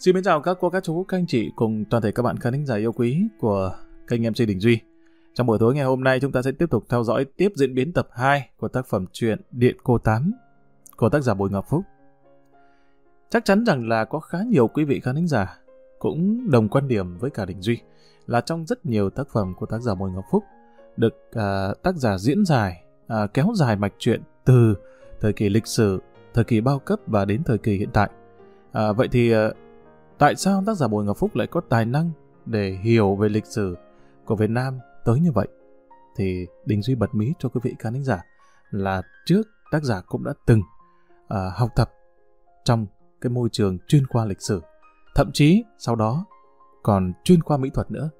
Xin mến chào các cô, các chú, các anh chị cùng toàn thể các bạn khán thính giả yêu quý của kênh MC Đình Duy. Trong buổi tối ngày hôm nay chúng ta sẽ tiếp tục theo dõi tiếp diễn biến tập 2 của tác phẩm truyện Điện Cô Tám của tác giả Bùi Ngọc Phúc. Chắc chắn rằng là có khá nhiều quý vị khán thính giả cũng đồng quan điểm với cả Đình Duy là trong rất nhiều tác phẩm của tác giả Bùi Ngọc Phúc được uh, tác giả diễn dài, uh, à, kéo dài mạch truyện từ thời kỳ lịch sử, thời kỳ bao cấp và đến thời kỳ hiện tại. À, vậy thì uh, tại sao tác giả Bùi Ngọc Phúc lại có tài năng để hiểu về lịch sử của Việt Nam tới như vậy? Thì Đình Duy bật mí cho quý vị khán giả là trước tác giả cũng đã từng uh, học tập trong cái môi trường chuyên khoa lịch sử. Thậm chí sau đó còn chuyên khoa mỹ thuật nữa.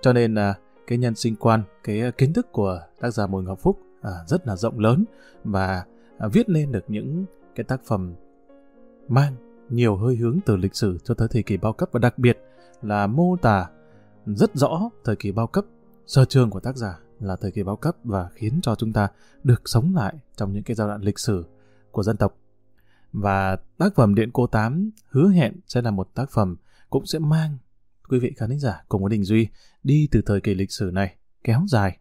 Cho nên là uh, cái nhân sinh quan, cái kiến thức của tác giả Bùi Ngọc Phúc uh, rất là rộng lớn và uh, viết nên được những cái tác phẩm mang nhiều hơi hướng từ lịch sử cho tới thời kỳ bao cấp và đặc biệt là mô tả rất rõ thời kỳ bao cấp sơ trường của tác giả là thời kỳ bao cấp và khiến cho chúng ta được sống lại trong những cái giai đoạn lịch sử của dân tộc. Và tác phẩm Điện Cô Tám hứa hẹn sẽ là một tác phẩm cũng sẽ mang quý vị khán giả cùng với Đình Duy đi từ thời kỳ lịch sử này kéo dài.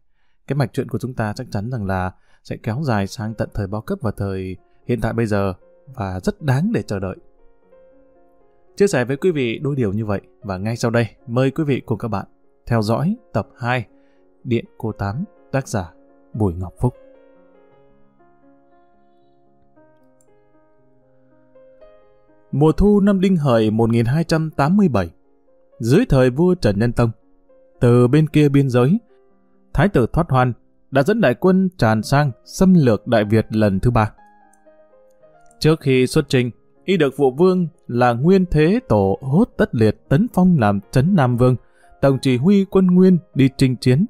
Cái mạch truyện của chúng ta chắc chắn rằng là sẽ kéo dài sang tận thời bao cấp và thời hiện tại bây giờ và rất đáng để chờ đợi. Chia sẻ với quý vị đôi điều như vậy và ngay sau đây mời quý vị cùng các bạn theo dõi tập 2 Điện Cô Tám tác giả Bùi Ngọc Phúc. Mùa thu năm Đinh Hợi 1287 Dưới thời vua Trần Nhân Tông Từ bên kia biên giới Thái tử Thoát Hoan đã dẫn đại quân tràn sang xâm lược Đại Việt lần thứ ba. Trước khi xuất trình, y được vụ vương là nguyên thế tổ hốt tất liệt tấn phong làm trấn Nam Vương, tổng chỉ huy quân nguyên đi chinh chiến.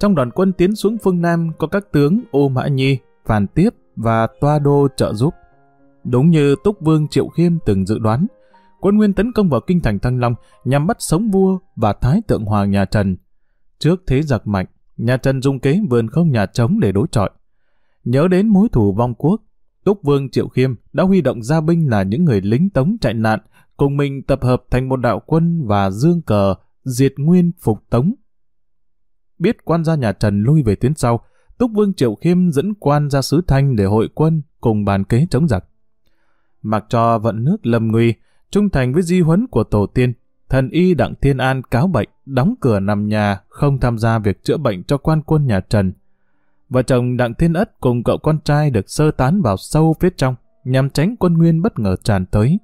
Trong đoàn quân tiến xuống phương Nam có các tướng Ô Mã Nhi, Phàn Tiếp và Toa Đô trợ giúp. Đúng như Túc Vương Triệu Khiêm từng dự đoán, quân nguyên tấn công vào kinh thành Thăng Long nhằm bắt sống vua và thái tượng hoàng nhà Trần. Trước thế giặc mạnh, nhà Trần dùng kế vườn không nhà trống để đối chọi. Nhớ đến mối thù vong quốc, Túc Vương Triệu Khiêm đã huy động gia binh là những người lính tống chạy nạn, cùng mình tập hợp thành một đạo quân và dương cờ, diệt nguyên phục tống. Biết quan gia nhà Trần lui về tuyến sau, Túc Vương Triệu Khiêm dẫn quan ra sứ Thanh để hội quân cùng bàn kế chống giặc. Mặc cho vận nước lâm nguy, trung thành với di huấn của tổ tiên, thần y Đặng Thiên An cáo bệnh, đóng cửa nằm nhà, không tham gia việc chữa bệnh cho quan quân nhà Trần. Vợ chồng Đặng Thiên Ất cùng cậu con trai được sơ tán vào sâu phía trong, nhằm tránh quân nguyên bất ngờ tràn tới.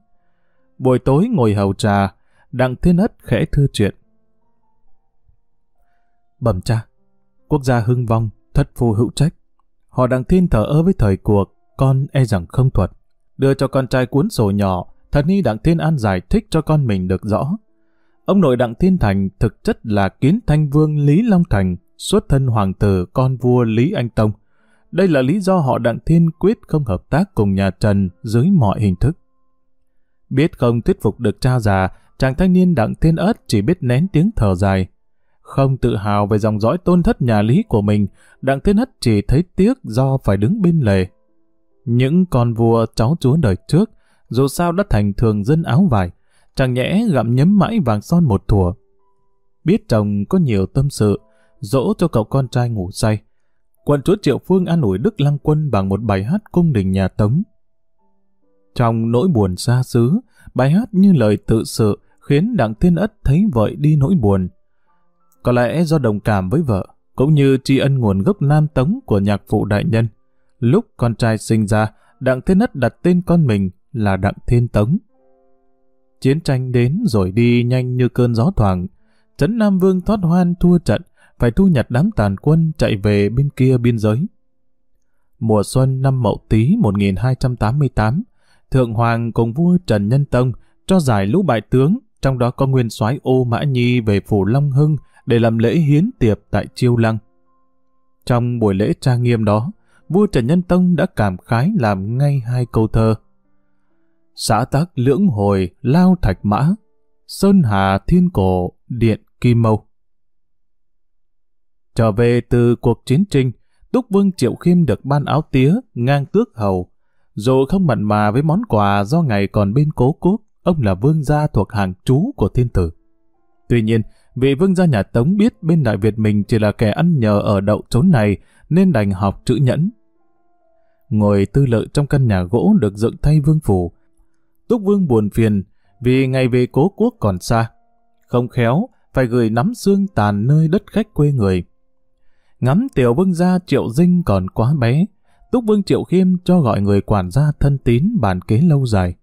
Buổi tối ngồi hầu trà, Đặng Thiên Ất khẽ thư chuyện. Bẩm cha, quốc gia hưng vong, thất phu hữu trách. Họ Đặng Thiên thở ơ với thời cuộc, con e rằng không thuật. Đưa cho con trai cuốn sổ nhỏ, thật ni Đặng Thiên An giải thích cho con mình được rõ. Ông nội Đặng Thiên Thành thực chất là kiến thanh vương Lý Long Thành, xuất thân hoàng tử con vua Lý Anh Tông. Đây là lý do họ Đặng Thiên quyết không hợp tác cùng nhà Trần dưới mọi hình thức. Biết không thuyết phục được cha già, chàng thanh niên Đặng Thiên Ất chỉ biết nén tiếng thở dài. Không tự hào về dòng dõi tôn thất nhà Lý của mình, Đặng Thiên Ất chỉ thấy tiếc do phải đứng bên lề. Những con vua cháu chúa đời trước, dù sao đã thành thường dân áo vải, chẳng nhẽ gặm nhấm mãi vàng son một thùa. Biết chồng có nhiều tâm sự, dỗ cho cậu con trai ngủ say. Quận chúa Triệu Phương an ủi Đức Lăng Quân bằng một bài hát cung đình nhà Tống. Trong nỗi buồn xa xứ, bài hát như lời tự sự khiến Đặng Thiên Ất thấy vợ đi nỗi buồn. Có lẽ do đồng cảm với vợ, cũng như tri ân nguồn gốc nam tống của nhạc phụ đại nhân. Lúc con trai sinh ra, Đặng Thiên Ất đặt tên con mình là Đặng Thiên Tống. Chiến tranh đến rồi đi nhanh như cơn gió thoảng. Trấn Nam Vương thoát hoan thua trận, phải thu nhặt đám tàn quân chạy về bên kia biên giới. Mùa xuân năm Mậu Tý 1288, Thượng Hoàng cùng vua Trần Nhân Tông cho giải lũ bại tướng, trong đó có nguyên soái Ô Mã Nhi về phủ Long Hưng để làm lễ hiến tiệp tại Chiêu Lăng. Trong buổi lễ trang nghiêm đó, vua Trần Nhân Tông đã cảm khái làm ngay hai câu thơ. Xã tắc lưỡng hồi lao thạch mã, sơn hà thiên cổ điện kim mâu. Trở về từ cuộc chiến tranh, Túc Vương Triệu Khiêm được ban áo tía, ngang tước hầu. Dù không mặn mà với món quà do ngày còn bên cố quốc, ông là vương gia thuộc hàng chú của thiên tử. Tuy nhiên, vị vương gia nhà Tống biết bên Đại Việt mình chỉ là kẻ ăn nhờ ở đậu trốn này, nên đành học chữ nhẫn. Ngồi tư lợi trong căn nhà gỗ được dựng thay vương phủ. Túc vương buồn phiền vì ngày về cố quốc còn xa. Không khéo, phải gửi nắm xương tàn nơi đất khách quê người. Ngắm tiểu vương gia triệu dinh còn quá bé, Túc Vương Triệu Khiêm cho gọi người quản gia thân tín bàn kế lâu dài.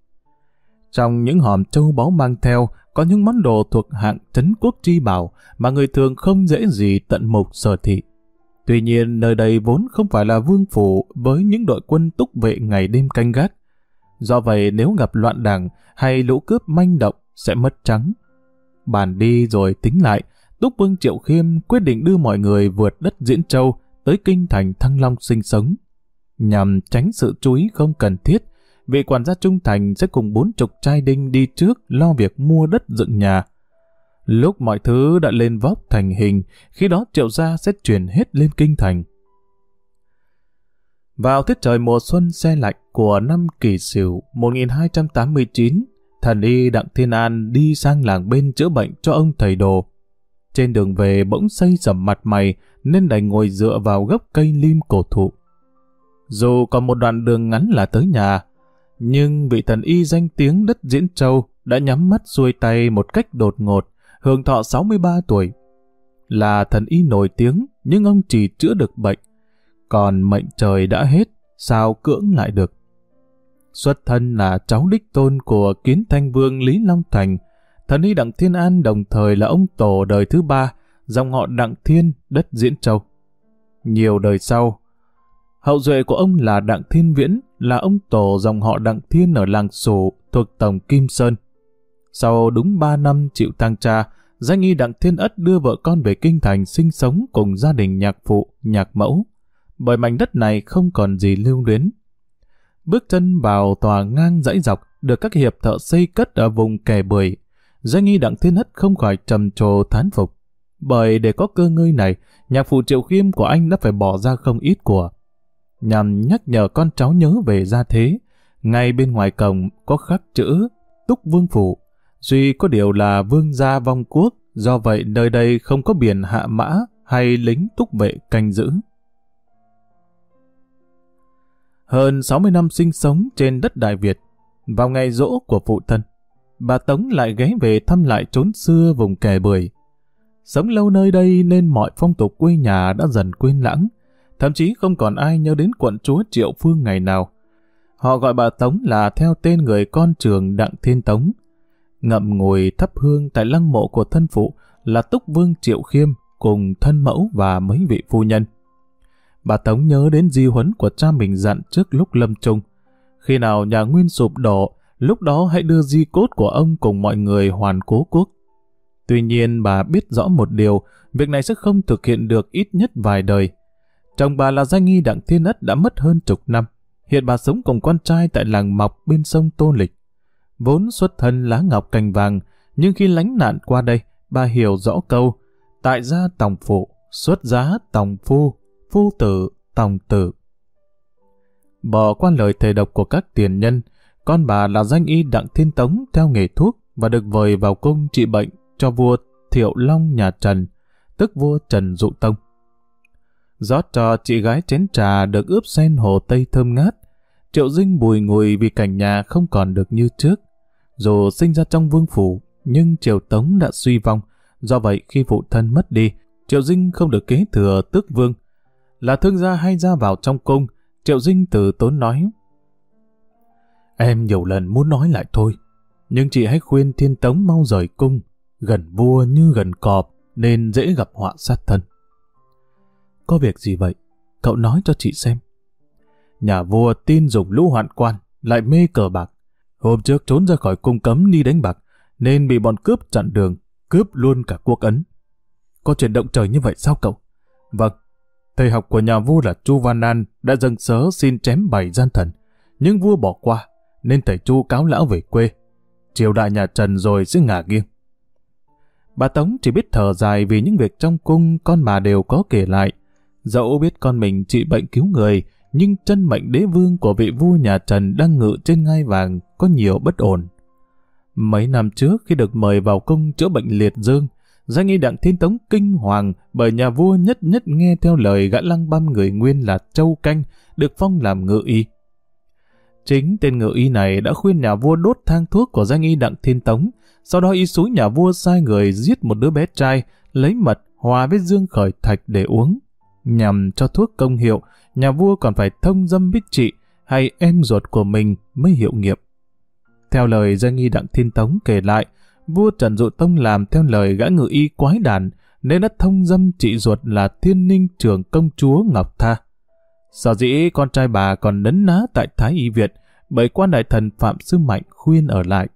Trong những hòm châu báu mang theo có những món đồ thuộc hạng trấn quốc tri bảo mà người thường không dễ gì tận mục sở thị. Tuy nhiên nơi đây vốn không phải là vương phủ với những đội quân túc vệ ngày đêm canh gác. Do vậy nếu gặp loạn đảng hay lũ cướp manh động sẽ mất trắng. Bàn đi rồi tính lại, Túc Vương Triệu Khiêm quyết định đưa mọi người vượt đất Diễn Châu tới kinh thành Thăng Long sinh sống. Nhằm tránh sự chú ý không cần thiết, vị quản gia trung thành sẽ cùng bốn chục trai đinh đi trước lo việc mua đất dựng nhà. Lúc mọi thứ đã lên vóc thành hình, khi đó triệu gia sẽ chuyển hết lên kinh thành. Vào tiết trời mùa xuân xe lạnh của năm kỷ sửu 1289, thần y Đặng Thiên An đi sang làng bên chữa bệnh cho ông thầy đồ. Trên đường về bỗng xây sầm mặt mày nên đành ngồi dựa vào gốc cây lim cổ thụ. Dù còn một đoạn đường ngắn là tới nhà, nhưng vị thần y danh tiếng đất Diễn Châu đã nhắm mắt xuôi tay một cách đột ngột, hưởng thọ 63 tuổi. Là thần y nổi tiếng, nhưng ông chỉ chữa được bệnh. Còn mệnh trời đã hết, sao cưỡng lại được? Xuất thân là cháu đích tôn của kiến thanh vương Lý Long Thành, thần y Đặng Thiên An đồng thời là ông tổ đời thứ ba, dòng họ Đặng Thiên, đất Diễn Châu. Nhiều đời sau, hậu duệ của ông là Đặng Thiên Viễn, là ông tổ dòng họ Đặng Thiên ở làng Sủ thuộc tổng Kim Sơn. Sau đúng 3 năm chịu tang cha, danh y Đặng Thiên Ất đưa vợ con về kinh thành sinh sống cùng gia đình nhạc phụ, nhạc mẫu. Bởi mảnh đất này không còn gì lưu luyến. Bước chân vào tòa ngang dãy dọc được các hiệp thợ xây cất ở vùng kè bưởi. Danh y Đặng Thiên Hất không khỏi trầm trồ thán phục. Bởi để có cơ ngơi này, nhạc phụ triệu khiêm của anh đã phải bỏ ra không ít của nhằm nhắc nhở con cháu nhớ về gia thế. Ngay bên ngoài cổng có khắc chữ Túc Vương Phủ. Duy có điều là vương gia vong quốc, do vậy nơi đây không có biển hạ mã hay lính túc vệ canh giữ. Hơn 60 năm sinh sống trên đất Đại Việt, vào ngày rỗ của phụ thân, bà Tống lại ghé về thăm lại chốn xưa vùng kè bưởi. Sống lâu nơi đây nên mọi phong tục quê nhà đã dần quên lãng, thậm chí không còn ai nhớ đến quận chúa Triệu Phương ngày nào. Họ gọi bà Tống là theo tên người con trường Đặng Thiên Tống. Ngậm ngồi thắp hương tại lăng mộ của thân phụ là Túc Vương Triệu Khiêm cùng thân mẫu và mấy vị phu nhân. Bà Tống nhớ đến di huấn của cha mình dặn trước lúc lâm chung. Khi nào nhà Nguyên sụp đổ, lúc đó hãy đưa di cốt của ông cùng mọi người hoàn cố quốc. Tuy nhiên bà biết rõ một điều, việc này sẽ không thực hiện được ít nhất vài đời. Chồng bà là danh nghi Đặng Thiên Ất đã mất hơn chục năm. Hiện bà sống cùng con trai tại làng Mọc bên sông Tô Lịch. Vốn xuất thân lá ngọc cành vàng, nhưng khi lánh nạn qua đây, bà hiểu rõ câu tại gia tòng phụ, xuất giá tòng phu, phu tử, tòng tử. Bỏ qua lời thề độc của các tiền nhân, con bà là danh y Đặng Thiên Tống theo nghề thuốc và được vời vào cung trị bệnh cho vua Thiệu Long nhà Trần, tức vua Trần Dụ Tông rót cho chị gái chén trà được ướp sen hồ tây thơm ngát. Triệu Dinh bùi ngùi vì cảnh nhà không còn được như trước. Dù sinh ra trong vương phủ, nhưng Triệu Tống đã suy vong. Do vậy khi phụ thân mất đi, Triệu Dinh không được kế thừa tước vương. Là thương gia hay ra vào trong cung, Triệu Dinh từ tốn nói. Em nhiều lần muốn nói lại thôi, nhưng chị hãy khuyên thiên tống mau rời cung, gần vua như gần cọp, nên dễ gặp họa sát thân. Có việc gì vậy? Cậu nói cho chị xem. Nhà vua tin dùng lũ hoạn quan, lại mê cờ bạc. Hôm trước trốn ra khỏi cung cấm đi đánh bạc, nên bị bọn cướp chặn đường, cướp luôn cả quốc ấn. Có chuyện động trời như vậy sao cậu? Vâng, thầy học của nhà vua là Chu Văn An đã dâng sớ xin chém bảy gian thần, nhưng vua bỏ qua, nên thầy Chu cáo lão về quê. Triều đại nhà Trần rồi sẽ ngả nghiêng. Bà Tống chỉ biết thở dài vì những việc trong cung con mà đều có kể lại, Dẫu biết con mình trị bệnh cứu người, nhưng chân mệnh đế vương của vị vua nhà Trần đang ngự trên ngai vàng có nhiều bất ổn. Mấy năm trước khi được mời vào cung chữa bệnh liệt dương, danh y Đặng Thiên Tống kinh hoàng bởi nhà vua nhất nhất nghe theo lời gã lăng băm người nguyên là Châu Canh, được phong làm ngự y. Chính tên ngự y này đã khuyên nhà vua đốt thang thuốc của danh y Đặng Thiên Tống, sau đó y xúi nhà vua sai người giết một đứa bé trai, lấy mật hòa với dương khởi thạch để uống. Nhằm cho thuốc công hiệu, nhà vua còn phải thông dâm bích trị hay em ruột của mình mới hiệu nghiệm. Theo lời danh y Đặng Thiên Tống kể lại, vua Trần Dụ Tông làm theo lời gã ngự y quái đản nên đã thông dâm trị ruột là thiên ninh trưởng công chúa Ngọc Tha. Sở dĩ con trai bà còn nấn ná tại Thái Y Việt bởi quan đại thần Phạm Sư Mạnh khuyên ở lại.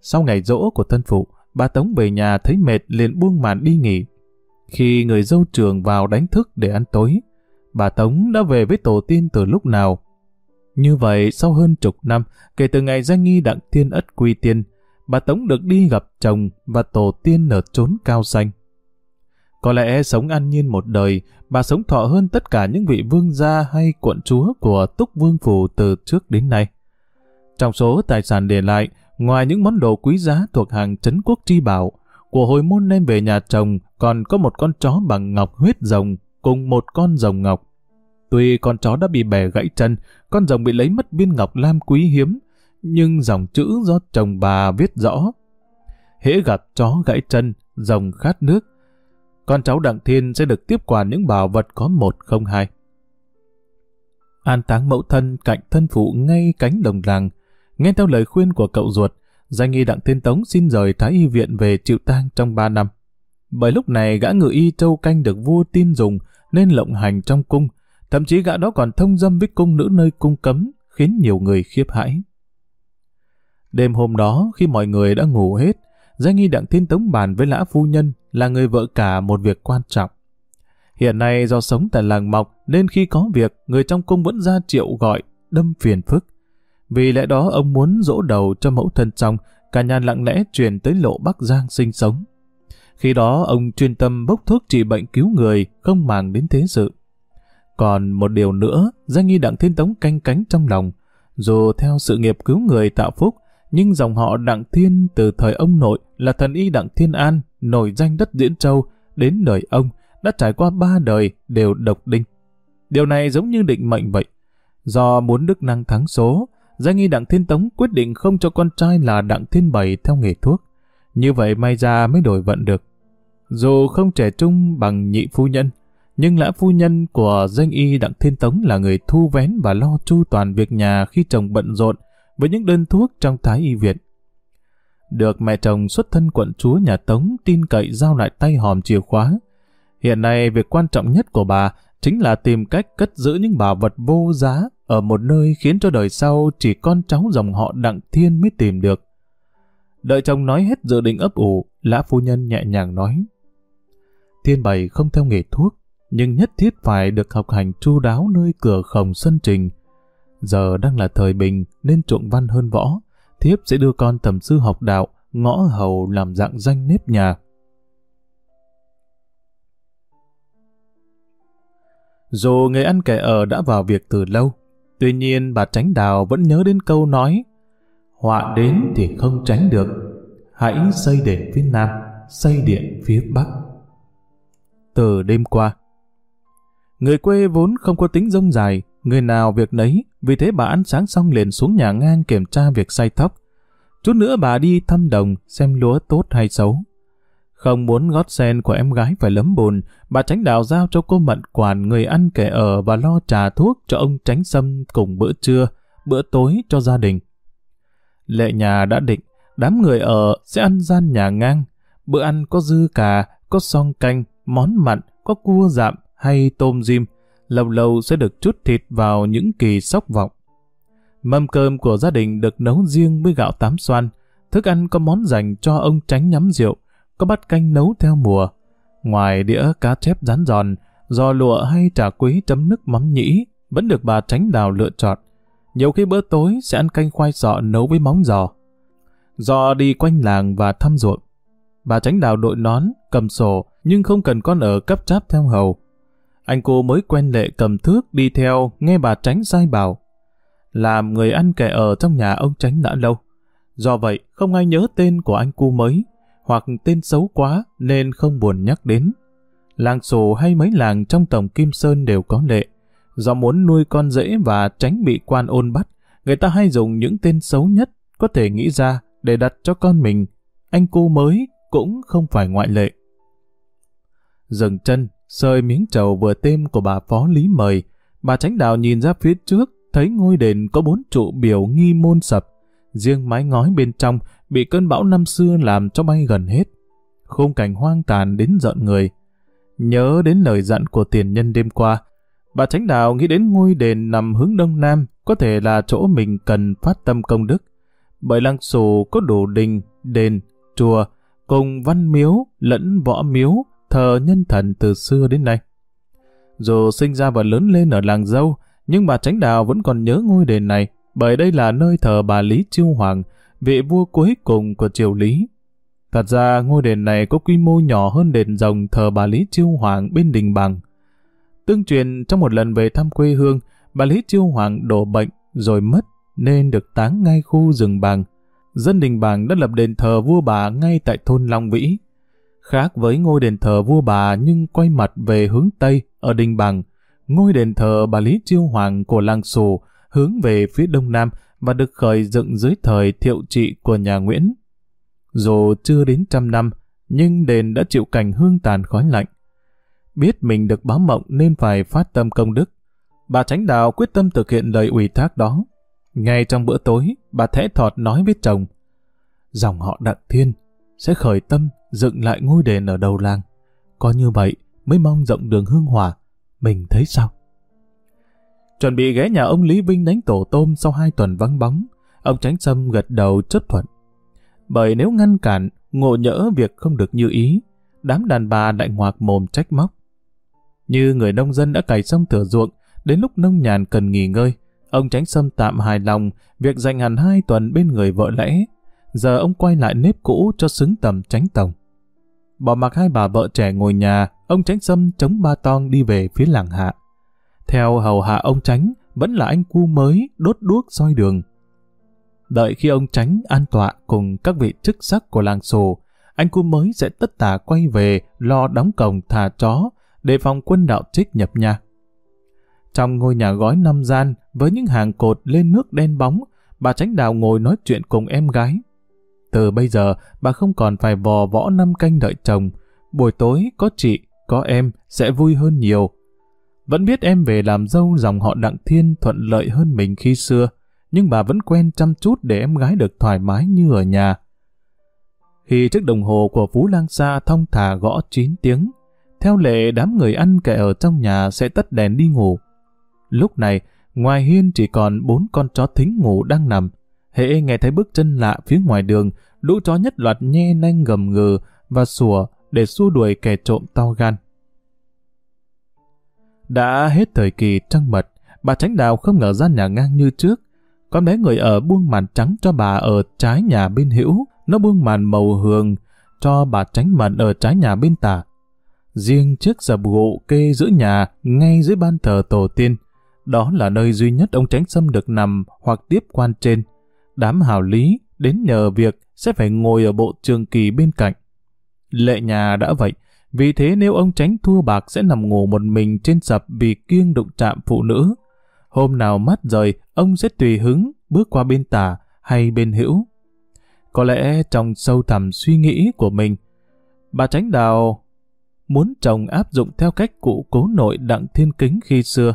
Sau ngày dỗ của thân phụ, bà Tống về nhà thấy mệt liền buông màn đi nghỉ. Khi người dâu trường vào đánh thức để ăn tối, bà Tống đã về với tổ tiên từ lúc nào. Như vậy, sau hơn chục năm, kể từ ngày danh nghi đặng tiên ất quy tiên, bà Tống được đi gặp chồng và tổ tiên ở chốn cao xanh. Có lẽ sống an nhiên một đời, bà sống thọ hơn tất cả những vị vương gia hay quận chúa của Túc Vương Phủ từ trước đến nay. Trong số tài sản để lại, ngoài những món đồ quý giá thuộc hàng trấn quốc tri bảo, của hồi môn đem về nhà chồng còn có một con chó bằng ngọc huyết rồng cùng một con rồng ngọc. Tuy con chó đã bị bẻ gãy chân, con rồng bị lấy mất viên ngọc lam quý hiếm, nhưng dòng chữ do chồng bà viết rõ. Hễ gặp chó gãy chân, rồng khát nước, con cháu Đặng Thiên sẽ được tiếp quản những bảo vật có một không hai. An táng mẫu thân cạnh thân phụ ngay cánh đồng làng, nghe theo lời khuyên của cậu ruột, danh y Đặng Thiên Tống xin rời Thái Y Viện về chịu tang trong ba năm. Bởi lúc này gã ngự y châu canh được vua tin dùng nên lộng hành trong cung, thậm chí gã đó còn thông dâm với cung nữ nơi cung cấm, khiến nhiều người khiếp hãi. Đêm hôm đó, khi mọi người đã ngủ hết, danh nghi Đặng Thiên Tống bàn với lã phu nhân là người vợ cả một việc quan trọng. Hiện nay do sống tại làng mọc nên khi có việc, người trong cung vẫn ra triệu gọi, đâm phiền phức. Vì lẽ đó ông muốn dỗ đầu cho mẫu thân xong, cả nhà lặng lẽ truyền tới lộ Bắc Giang sinh sống. Khi đó ông chuyên tâm bốc thuốc trị bệnh cứu người, không màng đến thế sự. Còn một điều nữa, danh nghi Đặng Thiên Tống canh cánh trong lòng. Dù theo sự nghiệp cứu người tạo phúc, nhưng dòng họ Đặng Thiên từ thời ông nội là thần y Đặng Thiên An, nổi danh đất Diễn Châu, đến đời ông, đã trải qua ba đời đều độc đinh. Điều này giống như định mệnh vậy. Do muốn đức năng thắng số, danh y Đặng Thiên Tống quyết định không cho con trai là Đặng Thiên Bảy theo nghề thuốc. Như vậy may ra mới đổi vận được. Dù không trẻ trung bằng nhị phu nhân, nhưng lã phu nhân của danh y Đặng Thiên Tống là người thu vén và lo chu toàn việc nhà khi chồng bận rộn với những đơn thuốc trong thái y viện. Được mẹ chồng xuất thân quận chúa nhà Tống tin cậy giao lại tay hòm chìa khóa. Hiện nay việc quan trọng nhất của bà chính là tìm cách cất giữ những bảo vật vô giá ở một nơi khiến cho đời sau chỉ con cháu dòng họ Đặng Thiên mới tìm được. Đợi chồng nói hết dự định ấp ủ, lã phu nhân nhẹ nhàng nói. Thiên bày không theo nghề thuốc, nhưng nhất thiết phải được học hành chu đáo nơi cửa khổng sân trình. Giờ đang là thời bình nên trụng văn hơn võ, thiếp sẽ đưa con tầm sư học đạo, ngõ hầu làm dạng danh nếp nhà. Dù người ăn kẻ ở đã vào việc từ lâu, tuy nhiên bà Tránh Đào vẫn nhớ đến câu nói Họa đến thì không tránh được, hãy xây đền phía nam, xây điện phía bắc. Từ đêm qua, người quê vốn không có tính rông dài, người nào việc nấy, vì thế bà ăn sáng xong liền xuống nhà ngang kiểm tra việc say thóc. Chút nữa bà đi thăm đồng xem lúa tốt hay xấu. Không muốn gót sen của em gái phải lấm bùn, bà tránh đào giao cho cô mận quản người ăn kẻ ở và lo trà thuốc cho ông tránh sâm cùng bữa trưa, bữa tối cho gia đình. Lệ nhà đã định, đám người ở sẽ ăn gian nhà ngang. Bữa ăn có dư cà, có song canh, món mặn, có cua dạm hay tôm diêm, lâu lâu sẽ được chút thịt vào những kỳ sóc vọng. Mâm cơm của gia đình được nấu riêng với gạo tám xoan, thức ăn có món dành cho ông tránh nhắm rượu, có bát canh nấu theo mùa. Ngoài đĩa cá chép rán giòn, giò lụa hay trà quế chấm nước mắm nhĩ vẫn được bà tránh đào lựa chọn. Nhiều khi bữa tối sẽ ăn canh khoai sọ nấu với móng giò. Do đi quanh làng và thăm ruộng. Bà tránh đào đội nón, cầm sổ, nhưng không cần con ở cấp cháp theo hầu. Anh cô mới quen lệ cầm thước đi theo, nghe bà tránh sai bảo. Làm người ăn kẻ ở trong nhà ông tránh đã lâu. Do vậy, không ai nhớ tên của anh cu mới, hoặc tên xấu quá nên không buồn nhắc đến. Làng sổ hay mấy làng trong tổng Kim Sơn đều có lệ. Do muốn nuôi con dễ và tránh bị quan ôn bắt, người ta hay dùng những tên xấu nhất có thể nghĩ ra để đặt cho con mình. Anh cu mới cũng không phải ngoại lệ. Dừng chân, sơi miếng trầu vừa tên của bà phó lý mời, bà tránh đạo nhìn ra phía trước, thấy ngôi đền có bốn trụ biểu nghi môn sập. Riêng mái ngói bên trong bị cơn bão năm xưa làm cho bay gần hết. Khung cảnh hoang tàn đến giận người. Nhớ đến lời dặn của tiền nhân đêm qua, bà Tránh Đạo nghĩ đến ngôi đền nằm hướng đông nam có thể là chỗ mình cần phát tâm công đức. Bởi lăng xù có đủ đình, đền, chùa, cùng văn miếu lẫn võ miếu thờ nhân thần từ xưa đến nay. Dù sinh ra và lớn lên ở làng dâu, nhưng bà Tránh Đào vẫn còn nhớ ngôi đền này, bởi đây là nơi thờ bà Lý Chiêu Hoàng, vị vua cuối cùng của triều Lý. Thật ra ngôi đền này có quy mô nhỏ hơn đền rồng thờ bà Lý Chiêu Hoàng bên Đình Bằng. Tương truyền trong một lần về thăm quê hương, bà Lý Chiêu Hoàng đổ bệnh rồi mất nên được táng ngay khu rừng bằng. Dân Đình Bằng đã lập đền thờ vua bà ngay tại thôn Long Vĩ. Khác với ngôi đền thờ vua bà nhưng quay mặt về hướng Tây ở Đình Bằng, ngôi đền thờ bà Lý Chiêu Hoàng của làng Sù hướng về phía Đông Nam và được khởi dựng dưới thời thiệu trị của nhà Nguyễn. Dù chưa đến trăm năm, nhưng đền đã chịu cảnh hương tàn khói lạnh. Biết mình được báo mộng nên phải phát tâm công đức. Bà Tránh Đạo quyết tâm thực hiện lời ủy thác đó. Ngay trong bữa tối, bà thẽ thọt nói với chồng, dòng họ Đặng Thiên sẽ khởi tâm dựng lại ngôi đền ở đầu làng. Có như vậy mới mong rộng đường hương hỏa. Mình thấy sao? Chuẩn bị ghé nhà ông Lý Vinh đánh tổ tôm sau hai tuần vắng bóng, ông Tránh Sâm gật đầu chấp thuận. Bởi nếu ngăn cản, ngộ nhỡ việc không được như ý, đám đàn bà lại ngoạc mồm trách móc. Như người nông dân đã cày xong thửa ruộng, đến lúc nông nhàn cần nghỉ ngơi, ông Tránh Sâm tạm hài lòng việc dành hẳn hai tuần bên người vợ lẽ. Giờ ông quay lại nếp cũ cho xứng tầm tránh tổng. Bỏ mặc hai bà vợ trẻ ngồi nhà, ông Tránh Sâm chống ba tong đi về phía làng hạ. Theo hầu hạ ông Tránh, vẫn là anh cu mới đốt đuốc soi đường. Đợi khi ông Tránh an tọa cùng các vị chức sắc của làng sổ, anh cu mới sẽ tất tả quay về lo đóng cổng thả chó, để phòng quân đạo trích nhập nhà Trong ngôi nhà gói năm gian, với những hàng cột lên nước đen bóng, bà Tránh Đào ngồi nói chuyện cùng em gái. Từ bây giờ, bà không còn phải vò võ năm canh đợi chồng. Buổi tối có chị, có em sẽ vui hơn nhiều. Vẫn biết em về làm dâu dòng họ Đặng Thiên thuận lợi hơn mình khi xưa, nhưng bà vẫn quen chăm chút để em gái được thoải mái như ở nhà. Khi chiếc đồng hồ của Phú Lang Sa thông thả gõ 9 tiếng, theo lệ đám người ăn kẻ ở trong nhà sẽ tắt đèn đi ngủ. Lúc này, ngoài hiên chỉ còn bốn con chó thính ngủ đang nằm. Hễ nghe thấy bước chân lạ phía ngoài đường, lũ chó nhất loạt nhe nanh gầm ngừ và sủa để xua đuổi kẻ trộm to gan. Đã hết thời kỳ trăng mật, bà Tránh Đào không ngờ gian nhà ngang như trước. Con bé người ở buông màn trắng cho bà ở trái nhà bên hữu, nó buông màn màu hường cho bà tránh mận ở trái nhà bên tả. Riêng chiếc dập gỗ kê giữa nhà, ngay dưới ban thờ tổ tiên, đó là nơi duy nhất ông tránh xâm được nằm hoặc tiếp quan trên. Đám hào lý đến nhờ việc sẽ phải ngồi ở bộ trường kỳ bên cạnh. Lệ nhà đã vậy, vì thế nếu ông tránh thua bạc sẽ nằm ngủ một mình trên sập vì kiêng đụng chạm phụ nữ. Hôm nào mắt rời, ông sẽ tùy hứng bước qua bên tả hay bên hữu. Có lẽ trong sâu thẳm suy nghĩ của mình, bà tránh đào muốn chồng áp dụng theo cách cụ cố nội đặng thiên kính khi xưa.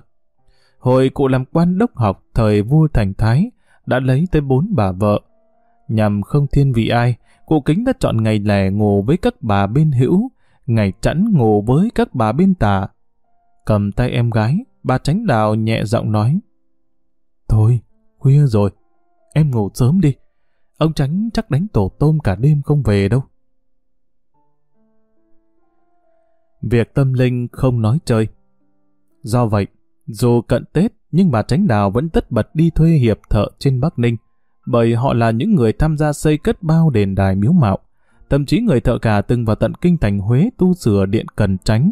Hồi cụ làm quan đốc học thời vua Thành Thái đã lấy tới bốn bà vợ. Nhằm không thiên vị ai, cụ kính đã chọn ngày lẻ ngủ với các bà bên hữu, ngày chẵn ngủ với các bà bên tả. Cầm tay em gái, bà tránh đào nhẹ giọng nói. Thôi, khuya rồi, em ngủ sớm đi. Ông tránh chắc đánh tổ tôm cả đêm không về đâu. Việc tâm linh không nói chơi. Do vậy, dù cận Tết, nhưng bà Tránh Đào vẫn tất bật đi thuê hiệp thợ trên Bắc Ninh, bởi họ là những người tham gia xây cất bao đền đài miếu mạo. Thậm chí người thợ cả từng vào tận kinh thành Huế tu sửa điện cần tránh.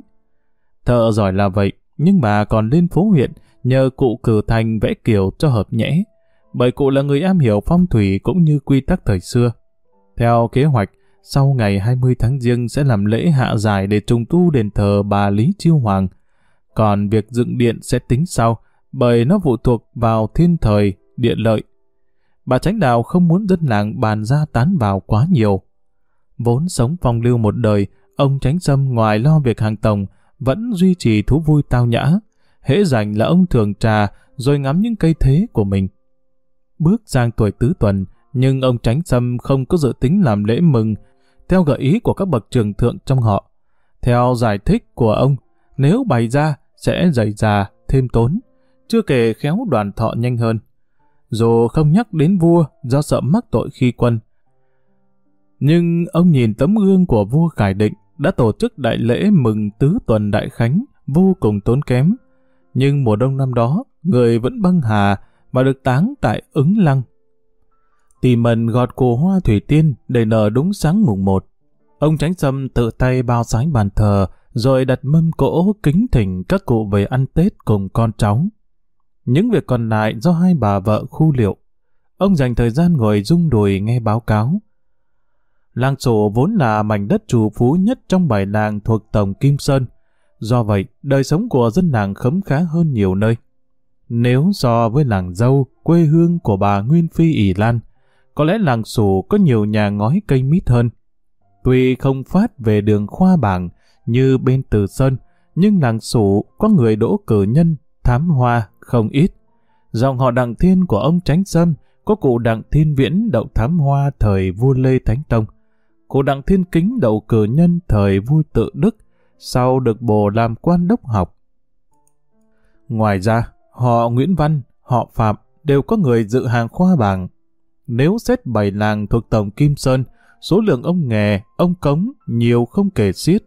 Thợ giỏi là vậy, nhưng bà còn lên phố huyện nhờ cụ cử thành vẽ kiểu cho hợp nhẽ. bởi cụ là người am hiểu phong thủy cũng như quy tắc thời xưa. Theo kế hoạch, sau ngày 20 tháng Giêng sẽ làm lễ hạ giải để trùng tu đền thờ bà Lý Chiêu Hoàng. Còn việc dựng điện sẽ tính sau, bởi nó phụ thuộc vào thiên thời, địa lợi. Bà Tránh Đạo không muốn dân làng bàn ra tán vào quá nhiều. Vốn sống phong lưu một đời, ông Tránh Sâm ngoài lo việc hàng tổng, vẫn duy trì thú vui tao nhã. Hễ rảnh là ông thường trà, rồi ngắm những cây thế của mình. Bước sang tuổi tứ tuần, nhưng ông Tránh Sâm không có dự tính làm lễ mừng, theo gợi ý của các bậc trường thượng trong họ. Theo giải thích của ông, nếu bày ra sẽ dày già, thêm tốn, chưa kể khéo đoàn thọ nhanh hơn. Dù không nhắc đến vua do sợ mắc tội khi quân. Nhưng ông nhìn tấm gương của vua Khải Định đã tổ chức đại lễ mừng tứ tuần đại khánh vô cùng tốn kém. Nhưng mùa đông năm đó, người vẫn băng hà và được táng tại ứng lăng. Tì mần gọt cổ hoa thủy tiên để nở đúng sáng mùng một. Ông Tránh Sâm tự tay bao sái bàn thờ, rồi đặt mâm cỗ kính thỉnh các cụ về ăn Tết cùng con cháu. Những việc còn lại do hai bà vợ khu liệu. Ông dành thời gian ngồi rung đùi nghe báo cáo. Làng sổ vốn là mảnh đất chủ phú nhất trong bài làng thuộc Tổng Kim Sơn. Do vậy, đời sống của dân làng khấm khá hơn nhiều nơi. Nếu so với làng dâu, quê hương của bà Nguyên Phi ỉ Lan, có lẽ làng sổ có nhiều nhà ngói cây mít hơn. Tuy không phát về đường khoa bảng như bên Từ Sơn, nhưng làng sổ có người đỗ cử nhân, thám hoa không ít. Dòng họ Đặng Thiên của ông Tránh Sâm có cụ Đặng Thiên Viễn đậu thám hoa thời vua Lê Thánh Tông, cụ Đặng Thiên Kính đậu cử nhân thời vua Tự Đức, sau được bồ làm quan đốc học. Ngoài ra, họ Nguyễn Văn, họ Phạm đều có người dự hàng khoa bảng. Nếu xét bảy làng thuộc Tổng Kim Sơn, số lượng ông nghề, ông cống nhiều không kể xiết.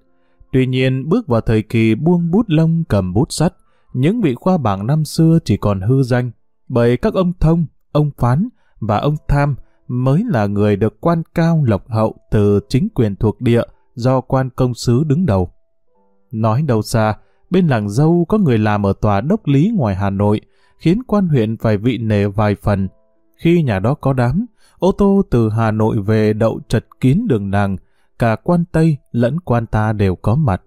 Tuy nhiên, bước vào thời kỳ buông bút lông cầm bút sắt, những vị khoa bảng năm xưa chỉ còn hư danh, bởi các ông thông, ông phán và ông tham mới là người được quan cao lộc hậu từ chính quyền thuộc địa do quan công sứ đứng đầu. Nói đâu xa, bên làng dâu có người làm ở tòa đốc lý ngoài Hà Nội, khiến quan huyện phải vị nề vài phần. Khi nhà đó có đám, ô tô từ Hà Nội về đậu chật kín đường làng, cả quan Tây lẫn quan ta đều có mặt.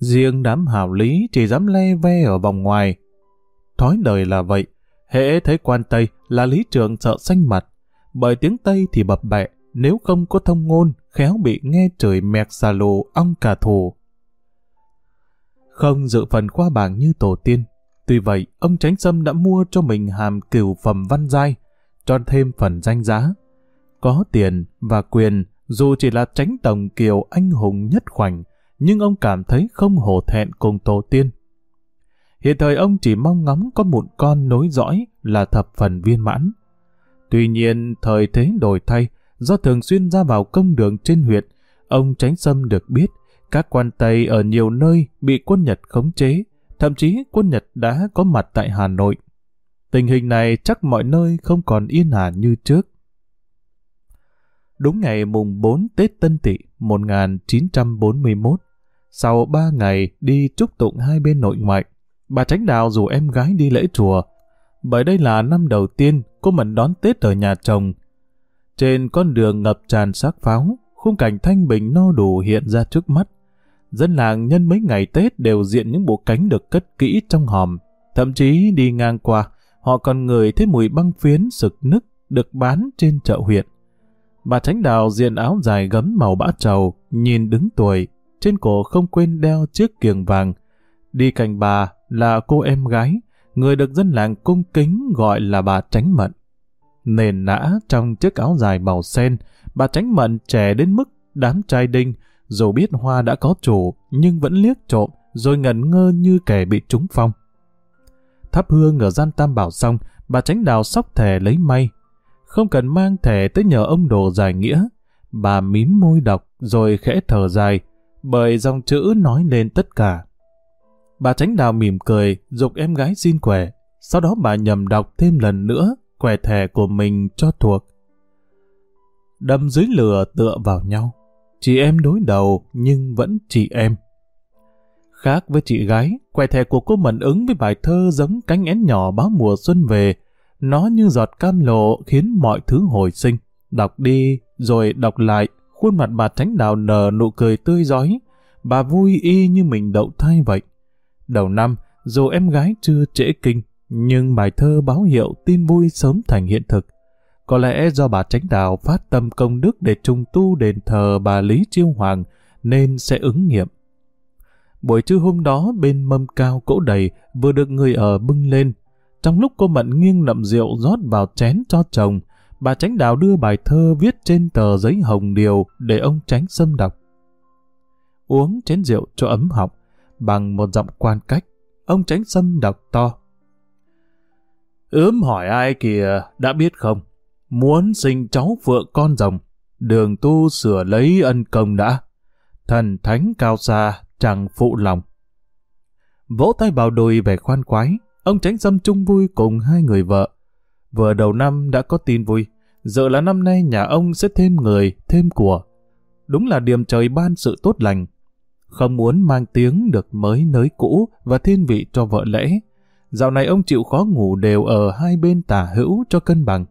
Riêng đám hảo lý chỉ dám le ve ở vòng ngoài. Thói đời là vậy, hễ thấy quan Tây là lý trường sợ xanh mặt, bởi tiếng Tây thì bập bẹ, nếu không có thông ngôn, khéo bị nghe trời mẹc xà lù ong cả thù. Không dự phần khoa bảng như tổ tiên, tuy vậy ông Tránh Sâm đã mua cho mình hàm cửu phẩm văn giai, cho thêm phần danh giá. Có tiền và quyền, dù chỉ là tránh tổng kiều anh hùng nhất khoảnh, nhưng ông cảm thấy không hổ thẹn cùng tổ tiên. Hiện thời ông chỉ mong ngóng có một con nối dõi là thập phần viên mãn. Tuy nhiên, thời thế đổi thay, do thường xuyên ra vào công đường trên huyện, ông Tránh Sâm được biết các quan Tây ở nhiều nơi bị quân Nhật khống chế, thậm chí quân Nhật đã có mặt tại Hà Nội. Tình hình này chắc mọi nơi không còn yên ả như trước. Đúng ngày mùng 4 Tết Tân Tỵ 1941, sau ba ngày đi chúc tụng hai bên nội ngoại, bà Tránh Đào rủ em gái đi lễ chùa. Bởi đây là năm đầu tiên cô Mận đón Tết ở nhà chồng. Trên con đường ngập tràn xác pháo, khung cảnh thanh bình no đủ hiện ra trước mắt. Dân làng nhân mấy ngày Tết đều diện những bộ cánh được cất kỹ trong hòm. Thậm chí đi ngang qua, họ còn ngửi thấy mùi băng phiến sực nức được bán trên chợ huyện. Bà Tránh Đào diện áo dài gấm màu bã trầu, nhìn đứng tuổi, trên cổ không quên đeo chiếc kiềng vàng. Đi cạnh bà là cô em gái, người được dân làng cung kính gọi là bà Tránh Mận. Nền nã trong chiếc áo dài màu sen, bà Tránh Mận trẻ đến mức đám trai đinh, dù biết hoa đã có chủ, nhưng vẫn liếc trộm, rồi ngẩn ngơ như kẻ bị trúng phong. Thắp hương ở gian tam bảo xong, bà tránh đào sóc thẻ lấy may. Không cần mang thẻ tới nhờ ông đồ giải nghĩa. Bà mím môi đọc rồi khẽ thở dài, bởi dòng chữ nói lên tất cả. Bà tránh đào mỉm cười, dục em gái xin quẻ. Sau đó bà nhầm đọc thêm lần nữa quẻ thẻ của mình cho thuộc. Đâm dưới lửa tựa vào nhau. Chị em đối đầu nhưng vẫn chị em. Khác với chị gái, quẻ thẻ của cô mẩn ứng với bài thơ giống cánh én nhỏ báo mùa xuân về, Nó như giọt cam lộ khiến mọi thứ hồi sinh. Đọc đi, rồi đọc lại, khuôn mặt bà Thánh đào nở nụ cười tươi giói. Bà vui y như mình đậu thai vậy. Đầu năm, dù em gái chưa trễ kinh, nhưng bài thơ báo hiệu tin vui sớm thành hiện thực. Có lẽ do bà tránh đạo phát tâm công đức để trùng tu đền thờ bà Lý Chiêu Hoàng nên sẽ ứng nghiệm. Buổi trưa hôm đó bên mâm cao cỗ đầy vừa được người ở bưng lên. Trong lúc cô Mận nghiêng nậm rượu rót vào chén cho chồng, bà tránh đào đưa bài thơ viết trên tờ giấy hồng điều để ông tránh xâm đọc. Uống chén rượu cho ấm họng, bằng một giọng quan cách, ông tránh xâm đọc to. Ướm hỏi ai kìa, đã biết không? Muốn sinh cháu phượng con rồng, đường tu sửa lấy ân công đã. Thần thánh cao xa, chẳng phụ lòng. Vỗ tay vào đùi vẻ khoan quái, ông tránh xâm chung vui cùng hai người vợ. Vừa đầu năm đã có tin vui, giờ là năm nay nhà ông sẽ thêm người, thêm của. Đúng là điểm trời ban sự tốt lành. Không muốn mang tiếng được mới nới cũ và thiên vị cho vợ lẽ, Dạo này ông chịu khó ngủ đều ở hai bên tả hữu cho cân bằng.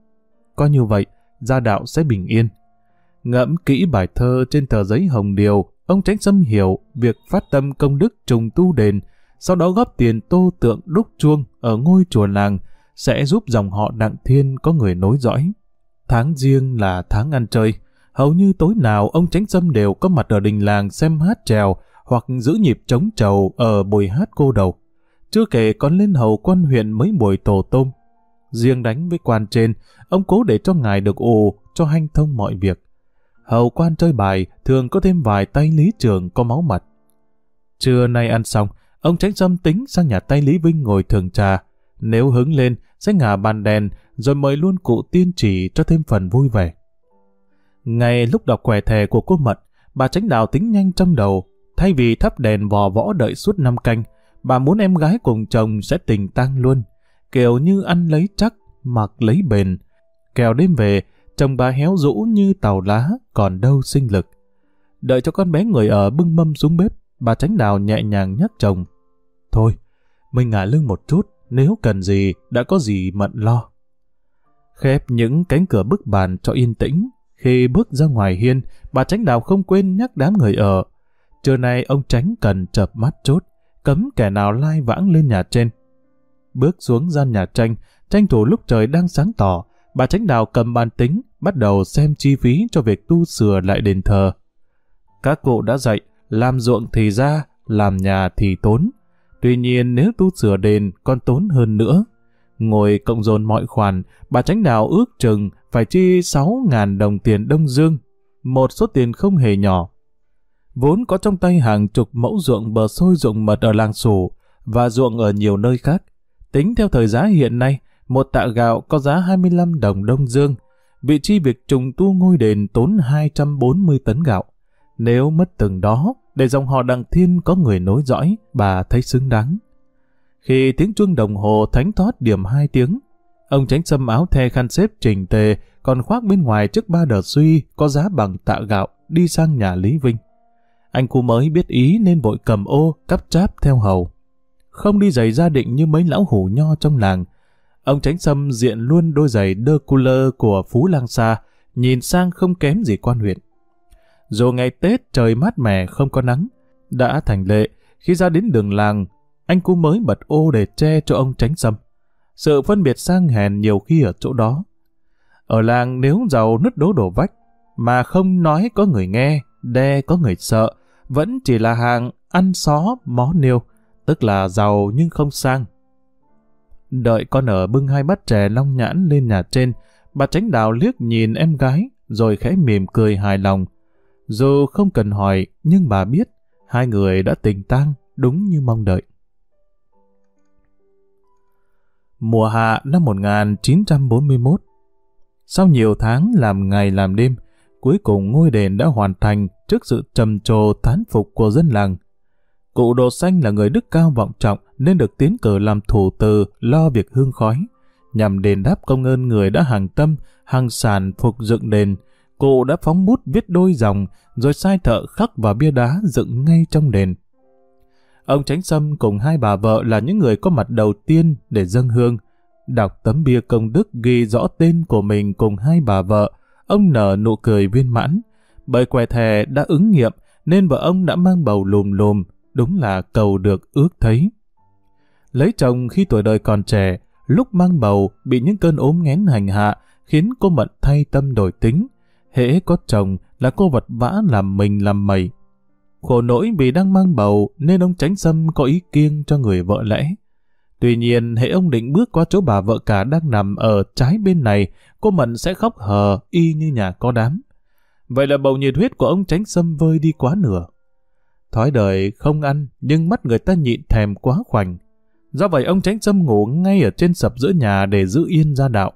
Có như vậy, gia đạo sẽ bình yên. Ngẫm kỹ bài thơ trên tờ giấy hồng điều, ông tránh xâm hiểu việc phát tâm công đức trùng tu đền, sau đó góp tiền tô tượng đúc chuông ở ngôi chùa làng, sẽ giúp dòng họ Đặng Thiên có người nối dõi. Tháng riêng là tháng ăn chơi, hầu như tối nào ông tránh Sâm đều có mặt ở đình làng xem hát trèo hoặc giữ nhịp trống trầu ở buổi hát cô đầu. Chưa kể còn lên hầu quan huyện mấy buổi tổ tôm. Riêng đánh với quan trên, ông cố để cho ngài được ồ, cho hanh thông mọi việc. Hầu quan chơi bài thường có thêm vài tay lý trường có máu mặt. Trưa nay ăn xong, ông tránh Sâm tính sang nhà tay Lý Vinh ngồi thường trà. Nếu hứng lên, sẽ ngả bàn đèn, rồi mời luôn cụ tiên chỉ cho thêm phần vui vẻ. Ngày lúc đọc quẻ thề của cô Mận, bà tránh đạo tính nhanh trong đầu, thay vì thắp đèn vò võ đợi suốt năm canh, bà muốn em gái cùng chồng sẽ tình tang luôn, kiểu như ăn lấy chắc, mặc lấy bền. Kèo đêm về, chồng bà héo rũ như tàu lá, còn đâu sinh lực. Đợi cho con bé người ở bưng mâm xuống bếp, bà tránh đào nhẹ nhàng nhắc chồng. Thôi, mình ngả lưng một chút, nếu cần gì, đã có gì mận lo. Khép những cánh cửa bức bàn cho yên tĩnh, khi bước ra ngoài hiên, bà tránh đào không quên nhắc đám người ở. Trưa nay ông tránh cần chập mắt chốt, cấm kẻ nào lai vãng lên nhà trên. Bước xuống gian nhà tranh, tranh thủ lúc trời đang sáng tỏ, bà tránh đào cầm bàn tính, bắt đầu xem chi phí cho việc tu sửa lại đền thờ. Các cụ đã dạy, làm ruộng thì ra, làm nhà thì tốn. Tuy nhiên nếu tu sửa đền còn tốn hơn nữa. Ngồi cộng dồn mọi khoản, bà tránh đào ước chừng phải chi 6.000 đồng tiền Đông Dương, một số tiền không hề nhỏ vốn có trong tay hàng chục mẫu ruộng bờ sôi ruộng mật ở làng Sủ và ruộng ở nhiều nơi khác. Tính theo thời giá hiện nay, một tạ gạo có giá 25 đồng Đông Dương. Vị trí việc trùng tu ngôi đền tốn 240 tấn gạo. Nếu mất từng đó, để dòng họ Đặng Thiên có người nối dõi, bà thấy xứng đáng. Khi tiếng chuông đồng hồ thánh thoát điểm hai tiếng, ông tránh xâm áo the khăn xếp trình tề, còn khoác bên ngoài trước ba đợt suy có giá bằng tạ gạo, đi sang nhà Lý Vinh. Anh cu mới biết ý nên vội cầm ô, cắp cháp theo hầu. Không đi giày gia định như mấy lão hủ nho trong làng. Ông tránh sâm diện luôn đôi giày đơ cooler của Phú Lang Sa, nhìn sang không kém gì quan huyện. Dù ngày Tết trời mát mẻ không có nắng, đã thành lệ, khi ra đến đường làng, anh cũng mới bật ô để che cho ông tránh sâm. Sự phân biệt sang hèn nhiều khi ở chỗ đó. Ở làng nếu giàu nứt đố đổ vách, mà không nói có người nghe, đe có người sợ, vẫn chỉ là hàng ăn xó mó niêu, tức là giàu nhưng không sang. Đợi con ở bưng hai bát chè long nhãn lên nhà trên, bà tránh đào liếc nhìn em gái, rồi khẽ mỉm cười hài lòng. Dù không cần hỏi, nhưng bà biết, hai người đã tình tang đúng như mong đợi. Mùa hạ năm 1941 Sau nhiều tháng làm ngày làm đêm, cuối cùng ngôi đền đã hoàn thành trước sự trầm trồ thán phục của dân làng. Cụ Đồ Xanh là người đức cao vọng trọng nên được tiến cử làm thủ từ lo việc hương khói, nhằm đền đáp công ơn người đã hàng tâm, hàng sản phục dựng đền. Cụ đã phóng bút viết đôi dòng, rồi sai thợ khắc vào bia đá dựng ngay trong đền. Ông Tránh Sâm cùng hai bà vợ là những người có mặt đầu tiên để dâng hương. Đọc tấm bia công đức ghi rõ tên của mình cùng hai bà vợ, ông nở nụ cười viên mãn. Bởi quẻ thề đã ứng nghiệm nên vợ ông đã mang bầu lùm lùm, đúng là cầu được ước thấy. Lấy chồng khi tuổi đời còn trẻ, lúc mang bầu bị những cơn ốm nghén hành hạ, khiến cô Mận thay tâm đổi tính. Hễ có chồng là cô vật vã làm mình làm mày. Khổ nỗi vì đang mang bầu nên ông tránh xâm có ý kiêng cho người vợ lẽ. Tuy nhiên, hệ ông định bước qua chỗ bà vợ cả đang nằm ở trái bên này, cô Mận sẽ khóc hờ y như nhà có đám. Vậy là bầu nhiệt huyết của ông tránh xâm vơi đi quá nửa. Thói đời không ăn, nhưng mắt người ta nhịn thèm quá khoảnh. Do vậy ông tránh xâm ngủ ngay ở trên sập giữa nhà để giữ yên gia đạo.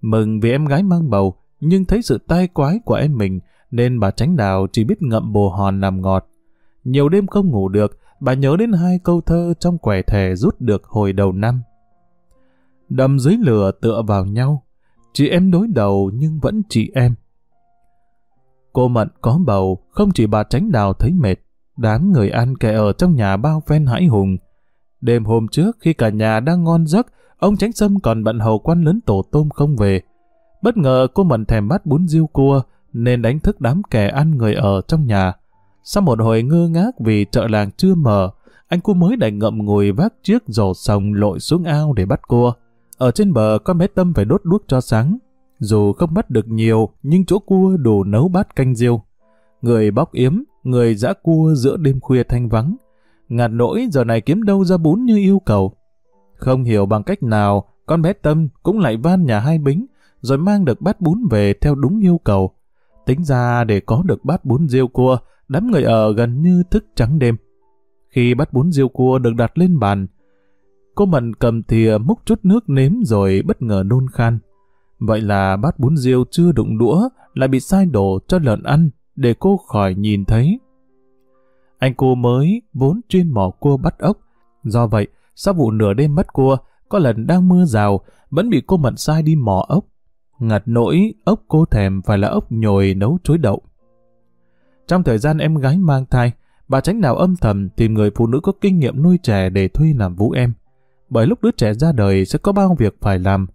Mừng vì em gái mang bầu, nhưng thấy sự tai quái của em mình, nên bà tránh đào chỉ biết ngậm bồ hòn làm ngọt. Nhiều đêm không ngủ được, bà nhớ đến hai câu thơ trong quẻ thẻ rút được hồi đầu năm. Đầm dưới lửa tựa vào nhau, chị em đối đầu nhưng vẫn chị em. Cô Mận có bầu, không chỉ bà tránh đào thấy mệt, đám người ăn kẻ ở trong nhà bao phen hãi hùng. Đêm hôm trước khi cả nhà đang ngon giấc, ông tránh sâm còn bận hầu quan lớn tổ tôm không về. Bất ngờ cô Mận thèm bắt bún riêu cua, nên đánh thức đám kẻ ăn người ở trong nhà. Sau một hồi ngơ ngác vì chợ làng chưa mở, anh cu mới đành ngậm ngùi vác chiếc rổ sông lội xuống ao để bắt cua. Ở trên bờ con bé Tâm phải đốt đuốc cho sáng. Dù không bắt được nhiều, nhưng chỗ cua đủ nấu bát canh riêu. Người bóc yếm, người giã cua giữa đêm khuya thanh vắng. Ngạt nỗi giờ này kiếm đâu ra bún như yêu cầu. Không hiểu bằng cách nào, con bé Tâm cũng lại van nhà hai bính, rồi mang được bát bún về theo đúng yêu cầu. Tính ra để có được bát bún riêu cua, đám người ở gần như thức trắng đêm. Khi bát bún riêu cua được đặt lên bàn, cô Mận cầm thìa múc chút nước nếm rồi bất ngờ nôn khan. Vậy là bát bún riêu chưa đụng đũa lại bị sai đổ cho lợn ăn để cô khỏi nhìn thấy. Anh cô mới vốn chuyên mò cua bắt ốc. Do vậy, sau vụ nửa đêm bắt cua, có lần đang mưa rào, vẫn bị cô Mận sai đi mò ốc. Ngặt nỗi, ốc cô thèm phải là ốc nhồi nấu chuối đậu. Trong thời gian em gái mang thai, bà tránh nào âm thầm tìm người phụ nữ có kinh nghiệm nuôi trẻ để thuê làm vũ em. Bởi lúc đứa trẻ ra đời sẽ có bao việc phải làm.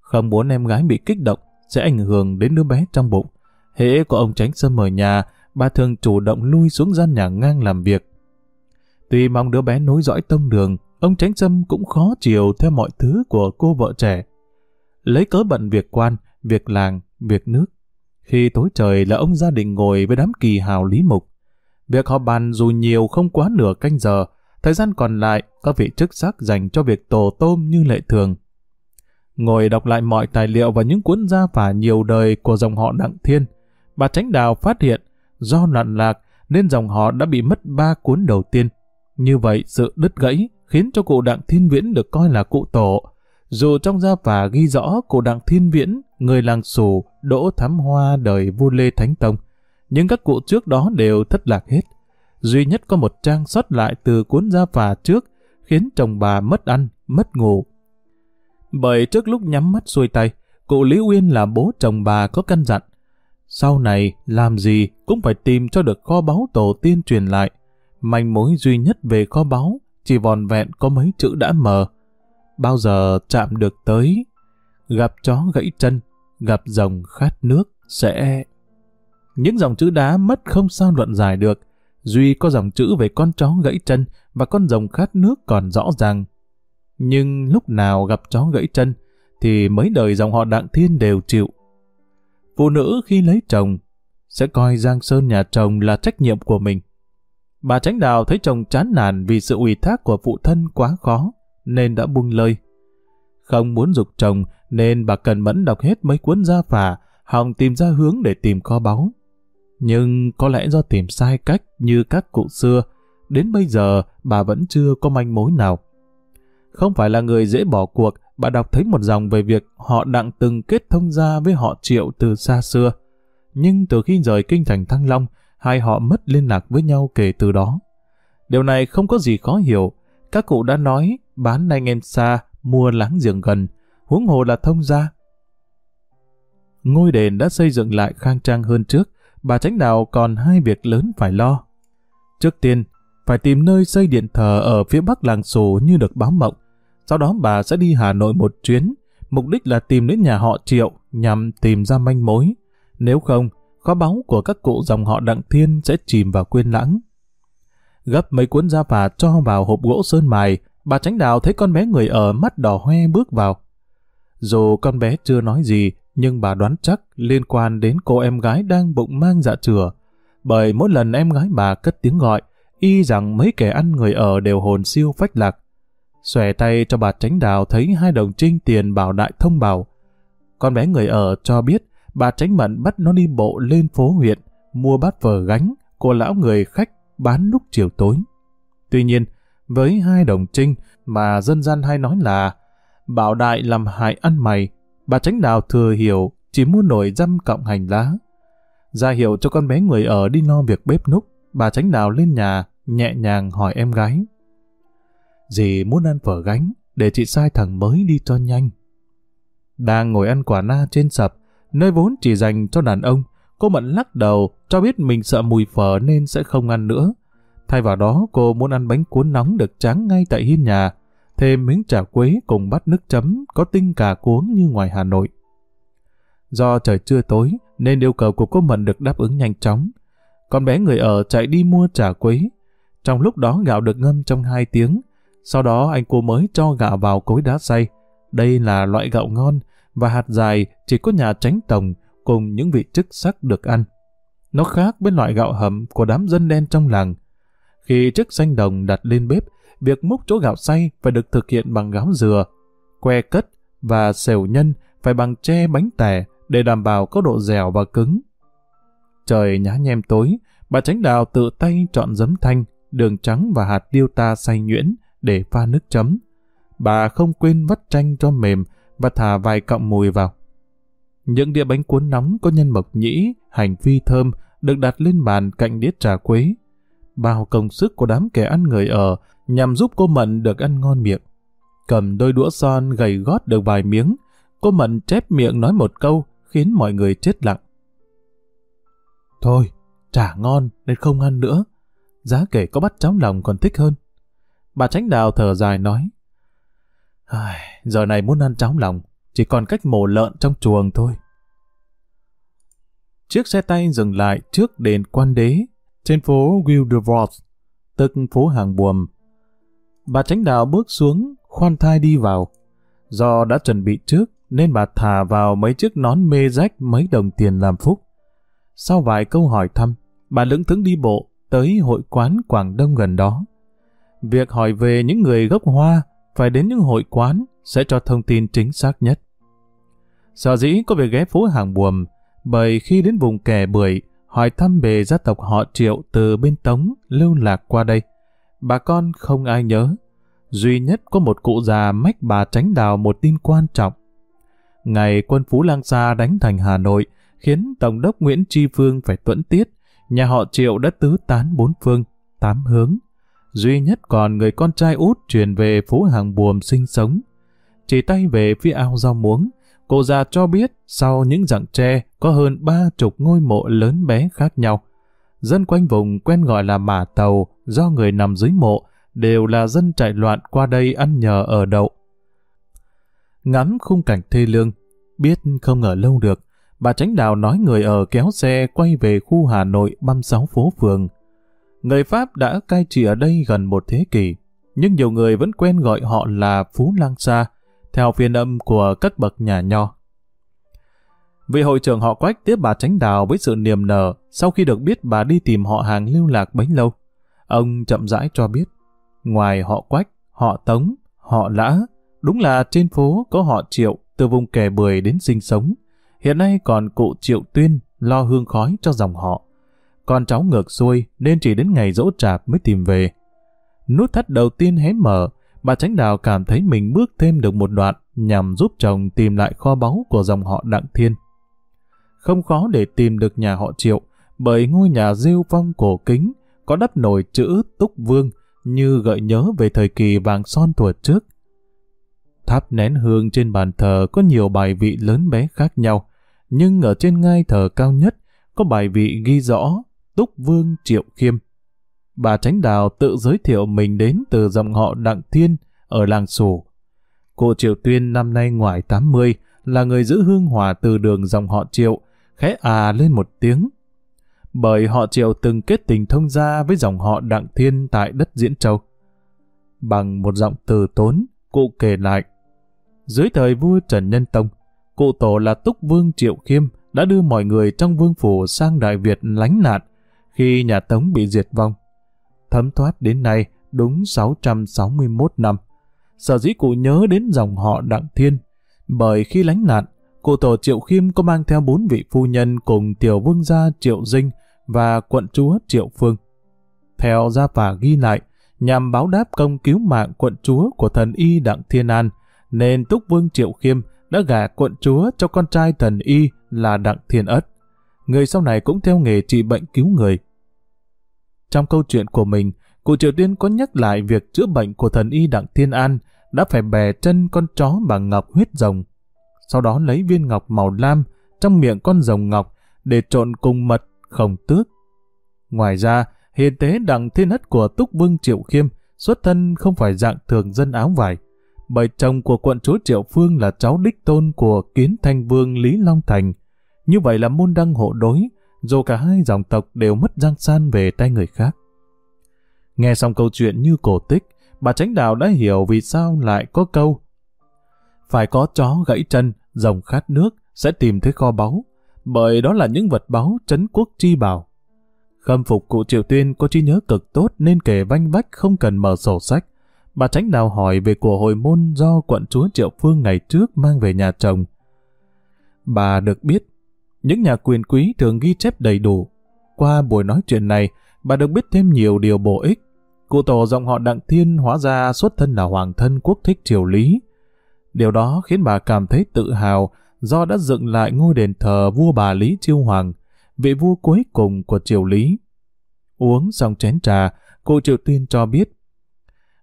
Không muốn em gái bị kích động sẽ ảnh hưởng đến đứa bé trong bụng. Hễ có ông tránh sâm ở nhà, bà thường chủ động lui xuống gian nhà ngang làm việc. Tuy mong đứa bé nối dõi tông đường, ông tránh sâm cũng khó chiều theo mọi thứ của cô vợ trẻ. Lấy cớ bận việc quan, việc làng, việc nước. Khi tối trời là ông gia đình ngồi với đám kỳ hào lý mục. Việc họ bàn dù nhiều không quá nửa canh giờ, thời gian còn lại có vị chức sắc dành cho việc tổ tôm như lệ thường. Ngồi đọc lại mọi tài liệu và những cuốn gia phả nhiều đời của dòng họ Đặng Thiên, bà Tránh Đào phát hiện do loạn lạc nên dòng họ đã bị mất ba cuốn đầu tiên. Như vậy sự đứt gãy khiến cho cụ Đặng Thiên Viễn được coi là cụ tổ. Dù trong gia phả ghi rõ cụ Đặng Thiên Viễn, người làng Sù, đỗ thám hoa đời vua Lê Thánh Tông, nhưng các cụ trước đó đều thất lạc hết. Duy nhất có một trang sót lại từ cuốn gia phả trước, khiến chồng bà mất ăn, mất ngủ. Bởi trước lúc nhắm mắt xuôi tay, cụ Lý Uyên là bố chồng bà có căn dặn. Sau này, làm gì cũng phải tìm cho được kho báu tổ tiên truyền lại. Manh mối duy nhất về kho báu chỉ vòn vẹn có mấy chữ đã mờ. Bao giờ chạm được tới, gặp chó gãy chân, gặp dòng khát nước, sẽ... Những dòng chữ đá mất không sao luận giải được. Duy có dòng chữ về con chó gãy chân và con rồng khát nước còn rõ ràng. Nhưng lúc nào gặp chó gãy chân, thì mấy đời dòng họ Đặng Thiên đều chịu. Phụ nữ khi lấy chồng, sẽ coi Giang Sơn nhà chồng là trách nhiệm của mình. Bà Tránh Đào thấy chồng chán nản vì sự ủy thác của phụ thân quá khó, nên đã buông lời Không muốn dục chồng, nên bà cần mẫn đọc hết mấy cuốn gia phả, hòng tìm ra hướng để tìm kho báu. Nhưng có lẽ do tìm sai cách như các cụ xưa, đến bây giờ bà vẫn chưa có manh mối nào. Không phải là người dễ bỏ cuộc, bà đọc thấy một dòng về việc họ đặng từng kết thông gia với họ triệu từ xa xưa. Nhưng từ khi rời kinh thành Thăng Long, hai họ mất liên lạc với nhau kể từ đó. Điều này không có gì khó hiểu. Các cụ đã nói bán anh em xa, mua láng giềng gần, huống hồ là thông gia. Ngôi đền đã xây dựng lại khang trang hơn trước, bà Tránh Đào còn hai việc lớn phải lo. Trước tiên, phải tìm nơi xây điện thờ ở phía bắc làng sổ như được báo mộng. Sau đó bà sẽ đi Hà Nội một chuyến, mục đích là tìm đến nhà họ Triệu nhằm tìm ra manh mối. Nếu không, kho báu của các cụ dòng họ Đặng Thiên sẽ chìm vào quên lãng. Gấp mấy cuốn da phả cho vào hộp gỗ sơn mài, bà tránh đào thấy con bé người ở mắt đỏ hoe bước vào. Dù con bé chưa nói gì, nhưng bà đoán chắc liên quan đến cô em gái đang bụng mang dạ chửa. Bởi mỗi lần em gái bà cất tiếng gọi, y rằng mấy kẻ ăn người ở đều hồn siêu phách lạc. Xòe tay cho bà tránh đào thấy hai đồng trinh tiền bảo đại thông bảo. Con bé người ở cho biết bà tránh mận bắt nó đi bộ lên phố huyện, mua bát phở gánh của lão người khách bán lúc chiều tối. Tuy nhiên, với hai đồng trinh mà dân gian hay nói là bảo đại làm hại ăn mày, bà tránh đào thừa hiểu chỉ mua nổi dăm cọng hành lá. Ra hiệu cho con bé người ở đi lo việc bếp núc, bà tránh đào lên nhà, nhẹ nhàng hỏi em gái. Dì muốn ăn phở gánh, để chị sai thằng mới đi cho nhanh. Đang ngồi ăn quả na trên sập, nơi vốn chỉ dành cho đàn ông, cô Mận lắc đầu cho biết mình sợ mùi phở nên sẽ không ăn nữa. Thay vào đó cô muốn ăn bánh cuốn nóng được tráng ngay tại hiên nhà, thêm miếng chả quế cùng bát nước chấm có tinh cà cuống như ngoài Hà Nội. Do trời chưa tối nên yêu cầu của cô Mận được đáp ứng nhanh chóng. Con bé người ở chạy đi mua chả quế. Trong lúc đó gạo được ngâm trong hai tiếng, sau đó anh cô mới cho gạo vào cối đá xay. Đây là loại gạo ngon và hạt dài chỉ có nhà tránh tổng cùng những vị chức sắc được ăn. Nó khác với loại gạo hầm của đám dân đen trong làng. Khi chức xanh đồng đặt lên bếp, việc múc chỗ gạo xay phải được thực hiện bằng gáo dừa, que cất và xèo nhân phải bằng tre bánh tẻ để đảm bảo có độ dẻo và cứng. Trời nhá nhem tối, bà tránh đào tự tay chọn giấm thanh, đường trắng và hạt tiêu ta xay nhuyễn để pha nước chấm. Bà không quên vắt chanh cho mềm và thả vài cọng mùi vào. Những đĩa bánh cuốn nóng có nhân mộc nhĩ, hành phi thơm được đặt lên bàn cạnh đĩa trà quế. Bao công sức của đám kẻ ăn người ở nhằm giúp cô Mận được ăn ngon miệng. Cầm đôi đũa son gầy gót được vài miếng, cô Mận chép miệng nói một câu khiến mọi người chết lặng. Thôi, chả ngon nên không ăn nữa. Giá kể có bắt chóng lòng còn thích hơn. Bà tránh đào thở dài nói. Giờ này muốn ăn chóng lòng, chỉ còn cách mổ lợn trong chuồng thôi. Chiếc xe tay dừng lại trước đền quan đế, trên phố Wildevort, tức phố hàng buồm. Bà tránh đạo bước xuống, khoan thai đi vào. Do đã chuẩn bị trước, nên bà thả vào mấy chiếc nón mê rách mấy đồng tiền làm phúc. Sau vài câu hỏi thăm, bà lững thững đi bộ tới hội quán Quảng Đông gần đó. Việc hỏi về những người gốc hoa phải đến những hội quán sẽ cho thông tin chính xác nhất. Sở dĩ có việc ghé phố hàng buồm, bởi khi đến vùng kẻ bưởi, hỏi thăm về gia tộc họ triệu từ bên Tống lưu lạc qua đây, bà con không ai nhớ. Duy nhất có một cụ già mách bà tránh đào một tin quan trọng. Ngày quân Phú Lang Sa đánh thành Hà Nội, khiến Tổng đốc Nguyễn Tri Phương phải tuẫn tiết, nhà họ triệu đã tứ tán bốn phương, tám hướng. Duy nhất còn người con trai út chuyển về phố hàng buồm sinh sống. Chỉ tay về phía ao rau muống, Cô già cho biết sau những rặng tre có hơn ba chục ngôi mộ lớn bé khác nhau. Dân quanh vùng quen gọi là mả tàu do người nằm dưới mộ đều là dân chạy loạn qua đây ăn nhờ ở đậu. Ngắm khung cảnh thê lương, biết không ở lâu được, bà tránh đào nói người ở kéo xe quay về khu Hà Nội băm sáu phố phường. Người Pháp đã cai trị ở đây gần một thế kỷ, nhưng nhiều người vẫn quen gọi họ là Phú Lang Sa, theo phiên âm của các bậc nhà nho. Vị hội trưởng họ Quách tiếp bà Tránh Đào với sự niềm nở sau khi được biết bà đi tìm họ hàng lưu lạc bấy lâu. Ông chậm rãi cho biết, ngoài họ Quách, họ Tống, họ Lã, đúng là trên phố có họ Triệu từ vùng kẻ bưởi đến sinh sống. Hiện nay còn cụ Triệu Tuyên lo hương khói cho dòng họ. Con cháu ngược xuôi nên chỉ đến ngày dỗ trạp mới tìm về. Nút thắt đầu tiên hé mở, bà Tránh Đào cảm thấy mình bước thêm được một đoạn nhằm giúp chồng tìm lại kho báu của dòng họ Đặng Thiên. Không khó để tìm được nhà họ Triệu, bởi ngôi nhà rêu phong cổ kính có đắp nổi chữ Túc Vương như gợi nhớ về thời kỳ vàng son thuở trước. Tháp nén hương trên bàn thờ có nhiều bài vị lớn bé khác nhau, nhưng ở trên ngai thờ cao nhất có bài vị ghi rõ Túc Vương Triệu Khiêm bà Tránh Đào tự giới thiệu mình đến từ dòng họ Đặng Thiên ở làng Sủ. Cô Triệu Tuyên năm nay ngoài 80, là người giữ hương hòa từ đường dòng họ Triệu, khẽ à lên một tiếng. Bởi họ Triệu từng kết tình thông gia với dòng họ Đặng Thiên tại đất Diễn Châu. Bằng một giọng từ tốn, cụ kể lại. Dưới thời vua Trần Nhân Tông, cụ tổ là Túc Vương Triệu Khiêm đã đưa mọi người trong vương phủ sang Đại Việt lánh nạn khi nhà Tống bị diệt vong. Thấm thoát đến nay đúng 661 năm. Sở dĩ cụ nhớ đến dòng họ Đặng Thiên, bởi khi lánh nạn, cụ tổ Triệu Khiêm có mang theo bốn vị phu nhân cùng tiểu vương gia Triệu Dinh và quận chúa Triệu Phương. Theo gia phả ghi lại, nhằm báo đáp công cứu mạng quận chúa của thần y Đặng Thiên An, nên Túc Vương Triệu Khiêm đã gả quận chúa cho con trai thần y là Đặng Thiên Ất. Người sau này cũng theo nghề trị bệnh cứu người. Trong câu chuyện của mình, cụ Triệu Tiên có nhắc lại việc chữa bệnh của thần y Đặng Thiên An đã phải bè chân con chó bằng ngọc huyết rồng. Sau đó lấy viên ngọc màu lam trong miệng con rồng ngọc để trộn cùng mật không tước. Ngoài ra, hiền tế Đặng Thiên hất của Túc Vương Triệu Khiêm xuất thân không phải dạng thường dân áo vải, bởi chồng của quận chúa Triệu Phương là cháu đích tôn của kiến thanh vương Lý Long Thành. Như vậy là môn đăng hộ đối, dù cả hai dòng tộc đều mất giang san về tay người khác. Nghe xong câu chuyện như cổ tích, bà Tránh Đạo đã hiểu vì sao lại có câu phải có chó gãy chân, rồng khát nước sẽ tìm thấy kho báu, bởi đó là những vật báu trấn quốc chi bảo. Khâm phục cụ Triệu Tuyên có trí nhớ cực tốt nên kể vanh vách không cần mở sổ sách, bà tránh đào hỏi về của hồi môn do quận chúa Triệu Phương ngày trước mang về nhà chồng. Bà được biết, những nhà quyền quý thường ghi chép đầy đủ. Qua buổi nói chuyện này, bà được biết thêm nhiều điều bổ ích. Cụ tổ dòng họ Đặng Thiên hóa ra xuất thân là hoàng thân quốc thích triều Lý. Điều đó khiến bà cảm thấy tự hào do đã dựng lại ngôi đền thờ vua bà Lý Chiêu Hoàng, vị vua cuối cùng của triều Lý. Uống xong chén trà, cụ Triệu Tuyên cho biết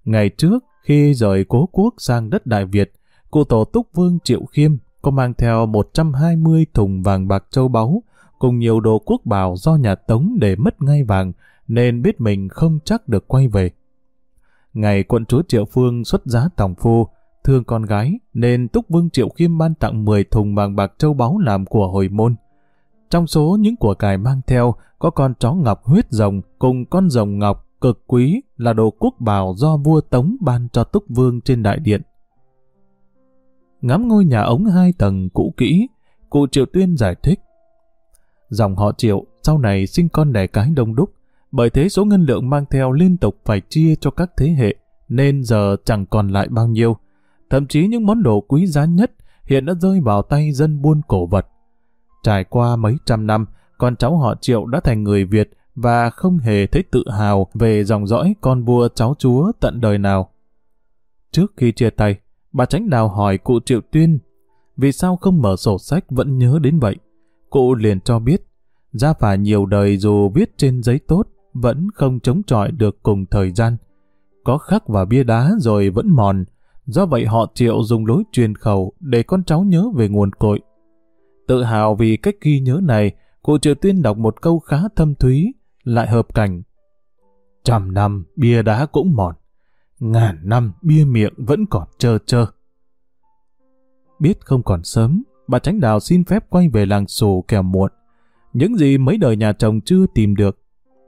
Ngày trước, khi rời cố quốc sang đất Đại Việt, cụ tổ túc vương Triệu Khiêm có mang theo 120 thùng vàng bạc châu báu cùng nhiều đồ quốc bảo do nhà Tống để mất ngay vàng nên biết mình không chắc được quay về. Ngày quận chúa Triệu Phương xuất giá tòng phu, thương con gái nên Túc Vương Triệu Khiêm ban tặng 10 thùng vàng bạc châu báu làm của hồi môn. Trong số những của cải mang theo có con chó ngọc huyết rồng cùng con rồng ngọc cực quý là đồ quốc bảo do vua Tống ban cho Túc Vương trên đại điện. Ngắm ngôi nhà ống hai tầng cũ kỹ, cụ Triệu Tuyên giải thích. Dòng họ Triệu sau này sinh con đẻ cái đông đúc, bởi thế số ngân lượng mang theo liên tục phải chia cho các thế hệ, nên giờ chẳng còn lại bao nhiêu. Thậm chí những món đồ quý giá nhất hiện đã rơi vào tay dân buôn cổ vật. Trải qua mấy trăm năm, con cháu họ Triệu đã thành người Việt và không hề thấy tự hào về dòng dõi con vua cháu chúa tận đời nào. Trước khi chia tay, bà Tránh Đào hỏi cụ Triệu Tuyên vì sao không mở sổ sách vẫn nhớ đến vậy. Cụ liền cho biết, ra phả nhiều đời dù viết trên giấy tốt, vẫn không chống chọi được cùng thời gian. Có khắc vào bia đá rồi vẫn mòn, do vậy họ chịu dùng lối truyền khẩu để con cháu nhớ về nguồn cội. Tự hào vì cách ghi nhớ này, cụ Triệu Tuyên đọc một câu khá thâm thúy, lại hợp cảnh. Trăm năm bia đá cũng mòn, ngàn năm bia miệng vẫn còn trơ trơ. Biết không còn sớm, bà Tránh Đào xin phép quay về làng sổ kèo muộn. Những gì mấy đời nhà chồng chưa tìm được,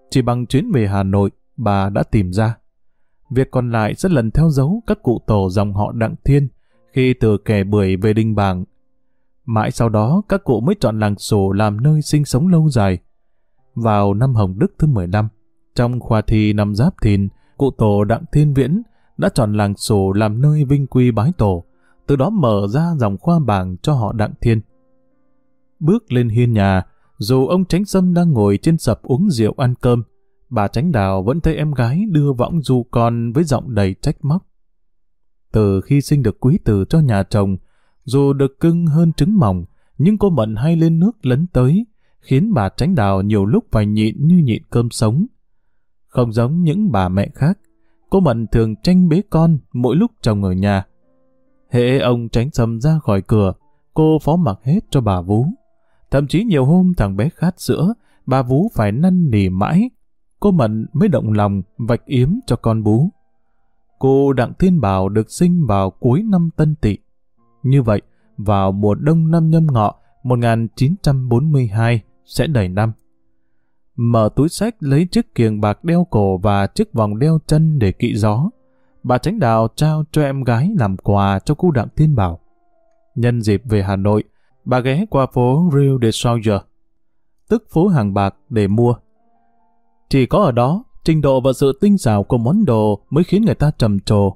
chỉ bằng chuyến về Hà Nội, bà đã tìm ra. Việc còn lại sẽ lần theo dấu các cụ tổ dòng họ Đặng Thiên khi từ kẻ bưởi về Đinh bảng. Mãi sau đó, các cụ mới chọn làng sổ làm nơi sinh sống lâu dài vào năm Hồng Đức thứ 15. Trong khoa thi năm Giáp Thìn, cụ tổ Đặng Thiên Viễn đã chọn làng sổ làm nơi vinh quy bái tổ, từ đó mở ra dòng khoa bảng cho họ Đặng Thiên. Bước lên hiên nhà, dù ông Tránh Sâm đang ngồi trên sập uống rượu ăn cơm, bà Tránh Đào vẫn thấy em gái đưa võng du con với giọng đầy trách móc. Từ khi sinh được quý tử cho nhà chồng, dù được cưng hơn trứng mỏng, nhưng cô Mận hay lên nước lấn tới, khiến bà tránh đào nhiều lúc phải nhịn như nhịn cơm sống. Không giống những bà mẹ khác, cô Mận thường tranh bế con mỗi lúc chồng ở nhà. Hệ ông tránh Sâm ra khỏi cửa, cô phó mặc hết cho bà Vú. Thậm chí nhiều hôm thằng bé khát sữa, bà Vú phải năn nỉ mãi. Cô Mận mới động lòng vạch yếm cho con bú. cô Đặng Thiên Bảo được sinh vào cuối năm Tân Tỵ. Như vậy, vào mùa đông năm nhâm ngọ 1942 sẽ đầy năm. Mở túi sách lấy chiếc kiềng bạc đeo cổ và chiếc vòng đeo chân để kỵ gió. Bà Tránh Đào trao cho em gái làm quà cho cô Đặng Thiên Bảo. Nhân dịp về Hà Nội, bà ghé qua phố Rio de Janeiro, tức phố hàng bạc để mua. Chỉ có ở đó, trình độ và sự tinh xảo của món đồ mới khiến người ta trầm trồ.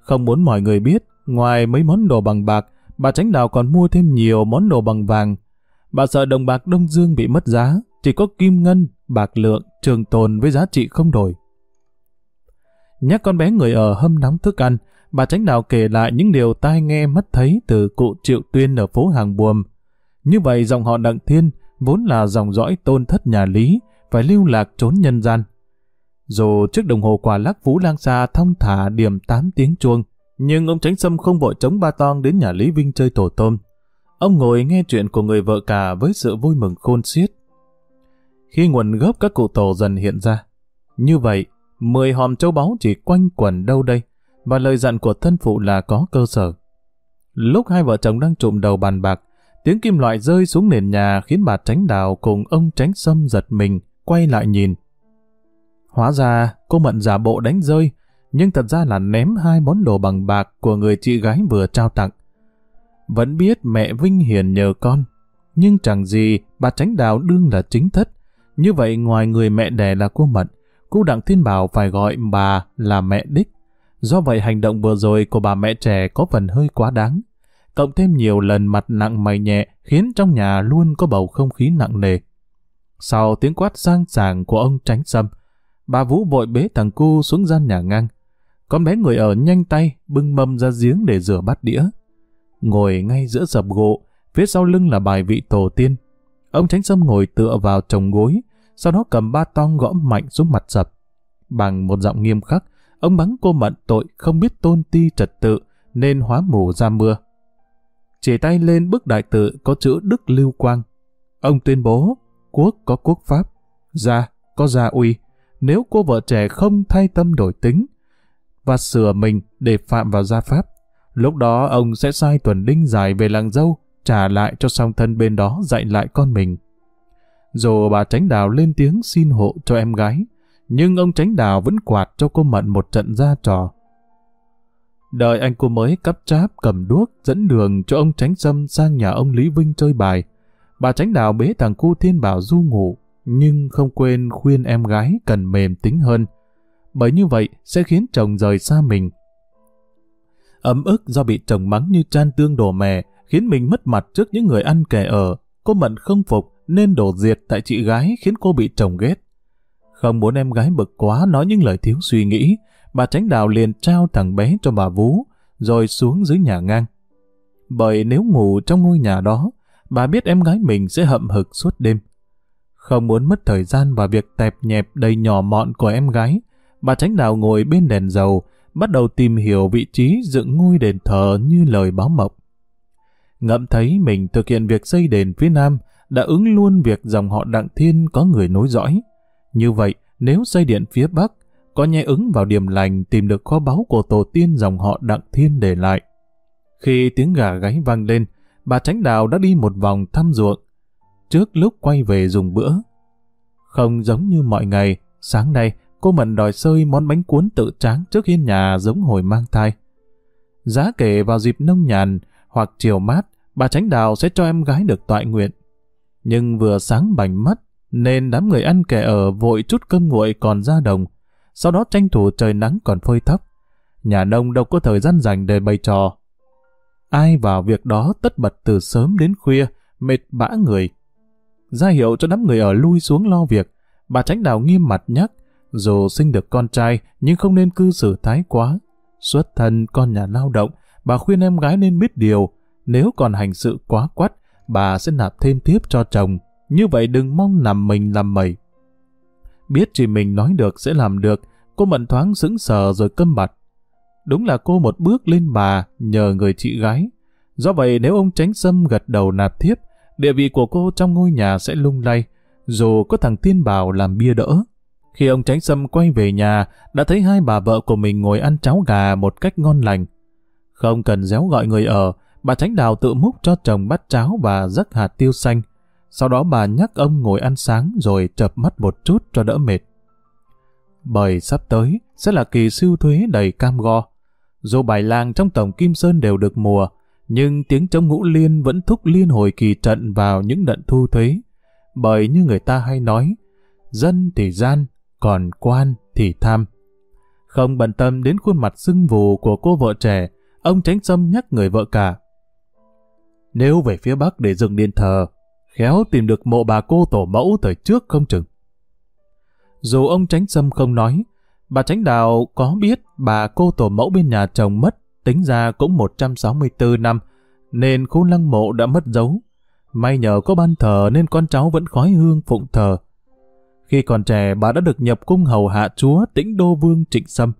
Không muốn mọi người biết, ngoài mấy món đồ bằng bạc, bà Tránh Đào còn mua thêm nhiều món đồ bằng vàng. Bà sợ đồng bạc Đông Dương bị mất giá, chỉ có kim ngân, bạc lượng, trường tồn với giá trị không đổi. Nhắc con bé người ở hâm nóng thức ăn, bà Tránh Đào kể lại những điều tai nghe mất thấy từ cụ Triệu Tuyên ở phố Hàng Buồm. Như vậy dòng họ Đặng Thiên vốn là dòng dõi tôn thất nhà Lý, phải lưu lạc trốn nhân gian. Dù chiếc đồng hồ quả lắc Vũ Lang Sa thông thả điểm 8 tiếng chuông, nhưng ông Tránh Sâm không vội chống ba tong đến nhà Lý Vinh chơi tổ tôm. Ông ngồi nghe chuyện của người vợ cả với sự vui mừng khôn xiết. Khi nguồn gốc các cụ tổ dần hiện ra, như vậy, mười hòm châu báu chỉ quanh quẩn đâu đây, và lời dặn của thân phụ là có cơ sở. Lúc hai vợ chồng đang trụm đầu bàn bạc, tiếng kim loại rơi xuống nền nhà khiến bà Tránh Đào cùng ông Tránh Sâm giật mình, quay lại nhìn. Hóa ra, cô Mận giả bộ đánh rơi, nhưng thật ra là ném hai món đồ bằng bạc của người chị gái vừa trao tặng. Vẫn biết mẹ Vinh Hiền nhờ con, nhưng chẳng gì bà Tránh Đào đương là chính thất. Như vậy ngoài người mẹ đẻ là cô Mận, cô Đặng Thiên Bảo phải gọi bà là mẹ đích. Do vậy hành động vừa rồi của bà mẹ trẻ có phần hơi quá đáng. Cộng thêm nhiều lần mặt nặng mày nhẹ khiến trong nhà luôn có bầu không khí nặng nề. Sau tiếng quát sang sàng của ông tránh sâm, bà Vũ vội bế thằng cu xuống gian nhà ngang. Con bé người ở nhanh tay bưng mâm ra giếng để rửa bát đĩa. Ngồi ngay giữa sập gỗ, phía sau lưng là bài vị tổ tiên. Ông tránh sâm ngồi tựa vào chồng gối, sau đó cầm ba tong gõ mạnh xuống mặt sập. Bằng một giọng nghiêm khắc, ông bắn cô mận tội không biết tôn ti trật tự nên hóa mù ra mưa. Chỉ tay lên bức đại tự có chữ Đức Lưu Quang. Ông tuyên bố, quốc có quốc pháp, gia có gia uy. Nếu cô vợ trẻ không thay tâm đổi tính và sửa mình để phạm vào gia pháp, lúc đó ông sẽ sai tuần đinh dài về làng dâu trả lại cho song thân bên đó dạy lại con mình. Dù bà Tránh Đào lên tiếng xin hộ cho em gái, nhưng ông Tránh Đào vẫn quạt cho cô Mận một trận ra trò. Đợi anh cô mới cắp cháp cầm đuốc dẫn đường cho ông Tránh Sâm sang nhà ông Lý Vinh chơi bài. Bà Tránh Đào bế thằng cu Thiên Bảo du ngủ, nhưng không quên khuyên em gái cần mềm tính hơn. Bởi như vậy sẽ khiến chồng rời xa mình. Ấm ức do bị chồng mắng như chan tương đổ mè, khiến mình mất mặt trước những người ăn kẻ ở. Cô Mận không phục nên đổ diệt tại chị gái khiến cô bị chồng ghét. Không muốn em gái bực quá nói những lời thiếu suy nghĩ, bà Tránh Đào liền trao thằng bé cho bà Vú, rồi xuống dưới nhà ngang. Bởi nếu ngủ trong ngôi nhà đó, bà biết em gái mình sẽ hậm hực suốt đêm. Không muốn mất thời gian vào việc tẹp nhẹp đầy nhỏ mọn của em gái, bà Tránh Đào ngồi bên đèn dầu, bắt đầu tìm hiểu vị trí dựng ngôi đền thờ như lời báo mộng. Ngậm thấy mình thực hiện việc xây đền phía Nam, đã ứng luôn việc dòng họ Đặng Thiên có người nối dõi. Như vậy, nếu xây điện phía Bắc, có nhẹ ứng vào điểm lành tìm được kho báu của tổ tiên dòng họ Đặng Thiên để lại. Khi tiếng gà gáy vang lên, bà Tránh Đào đã đi một vòng thăm ruộng, trước lúc quay về dùng bữa. Không giống như mọi ngày, sáng nay cô Mận đòi sơi món bánh cuốn tự tráng trước hiên nhà giống hồi mang thai. Giá kể vào dịp nông nhàn hoặc chiều mát, bà Tránh Đào sẽ cho em gái được toại nguyện. Nhưng vừa sáng bành mắt, nên đám người ăn kẻ ở vội chút cơm nguội còn ra đồng, sau đó tranh thủ trời nắng còn phơi thấp. Nhà nông đâu có thời gian dành để bày trò. Ai vào việc đó tất bật từ sớm đến khuya, mệt bã người. Ra hiệu cho đám người ở lui xuống lo việc, bà tránh đào nghiêm mặt nhắc, dù sinh được con trai nhưng không nên cư xử thái quá. Xuất thân con nhà lao động, bà khuyên em gái nên biết điều, nếu còn hành sự quá quắt, bà sẽ nạp thêm tiếp cho chồng, như vậy đừng mong nằm mình làm mẩy. Biết chỉ mình nói được sẽ làm được, cô mận thoáng sững sờ rồi câm mặt. Đúng là cô một bước lên bà nhờ người chị gái. Do vậy nếu ông tránh sâm gật đầu nạp thiếp, địa vị của cô trong ngôi nhà sẽ lung lay, dù có thằng tiên bảo làm bia đỡ. Khi ông Tránh Sâm quay về nhà, đã thấy hai bà vợ của mình ngồi ăn cháo gà một cách ngon lành. Không cần réo gọi người ở, bà Tránh Đào tự múc cho chồng bát cháo và rắc hạt tiêu xanh. Sau đó bà nhắc ông ngồi ăn sáng rồi chập mắt một chút cho đỡ mệt. Bởi sắp tới sẽ là kỳ siêu thuế đầy cam go. Dù bài làng trong tổng Kim Sơn đều được mùa, nhưng tiếng trống ngũ liên vẫn thúc liên hồi kỳ trận vào những đợt thu thuế. Bởi như người ta hay nói, dân thì gian, còn quan thì tham. Không bận tâm đến khuôn mặt sưng vù của cô vợ trẻ, ông tránh sâm nhắc người vợ cả. Nếu về phía Bắc để dựng điện thờ, khéo tìm được mộ bà cô tổ mẫu thời trước không chừng. Dù ông tránh sâm không nói, bà tránh đào có biết bà cô tổ mẫu bên nhà chồng mất, tính ra cũng 164 năm, nên khu lăng mộ đã mất dấu. May nhờ có ban thờ nên con cháu vẫn khói hương phụng thờ. Khi còn trẻ bà đã được nhập cung hầu hạ chúa tĩnh đô vương trịnh sâm.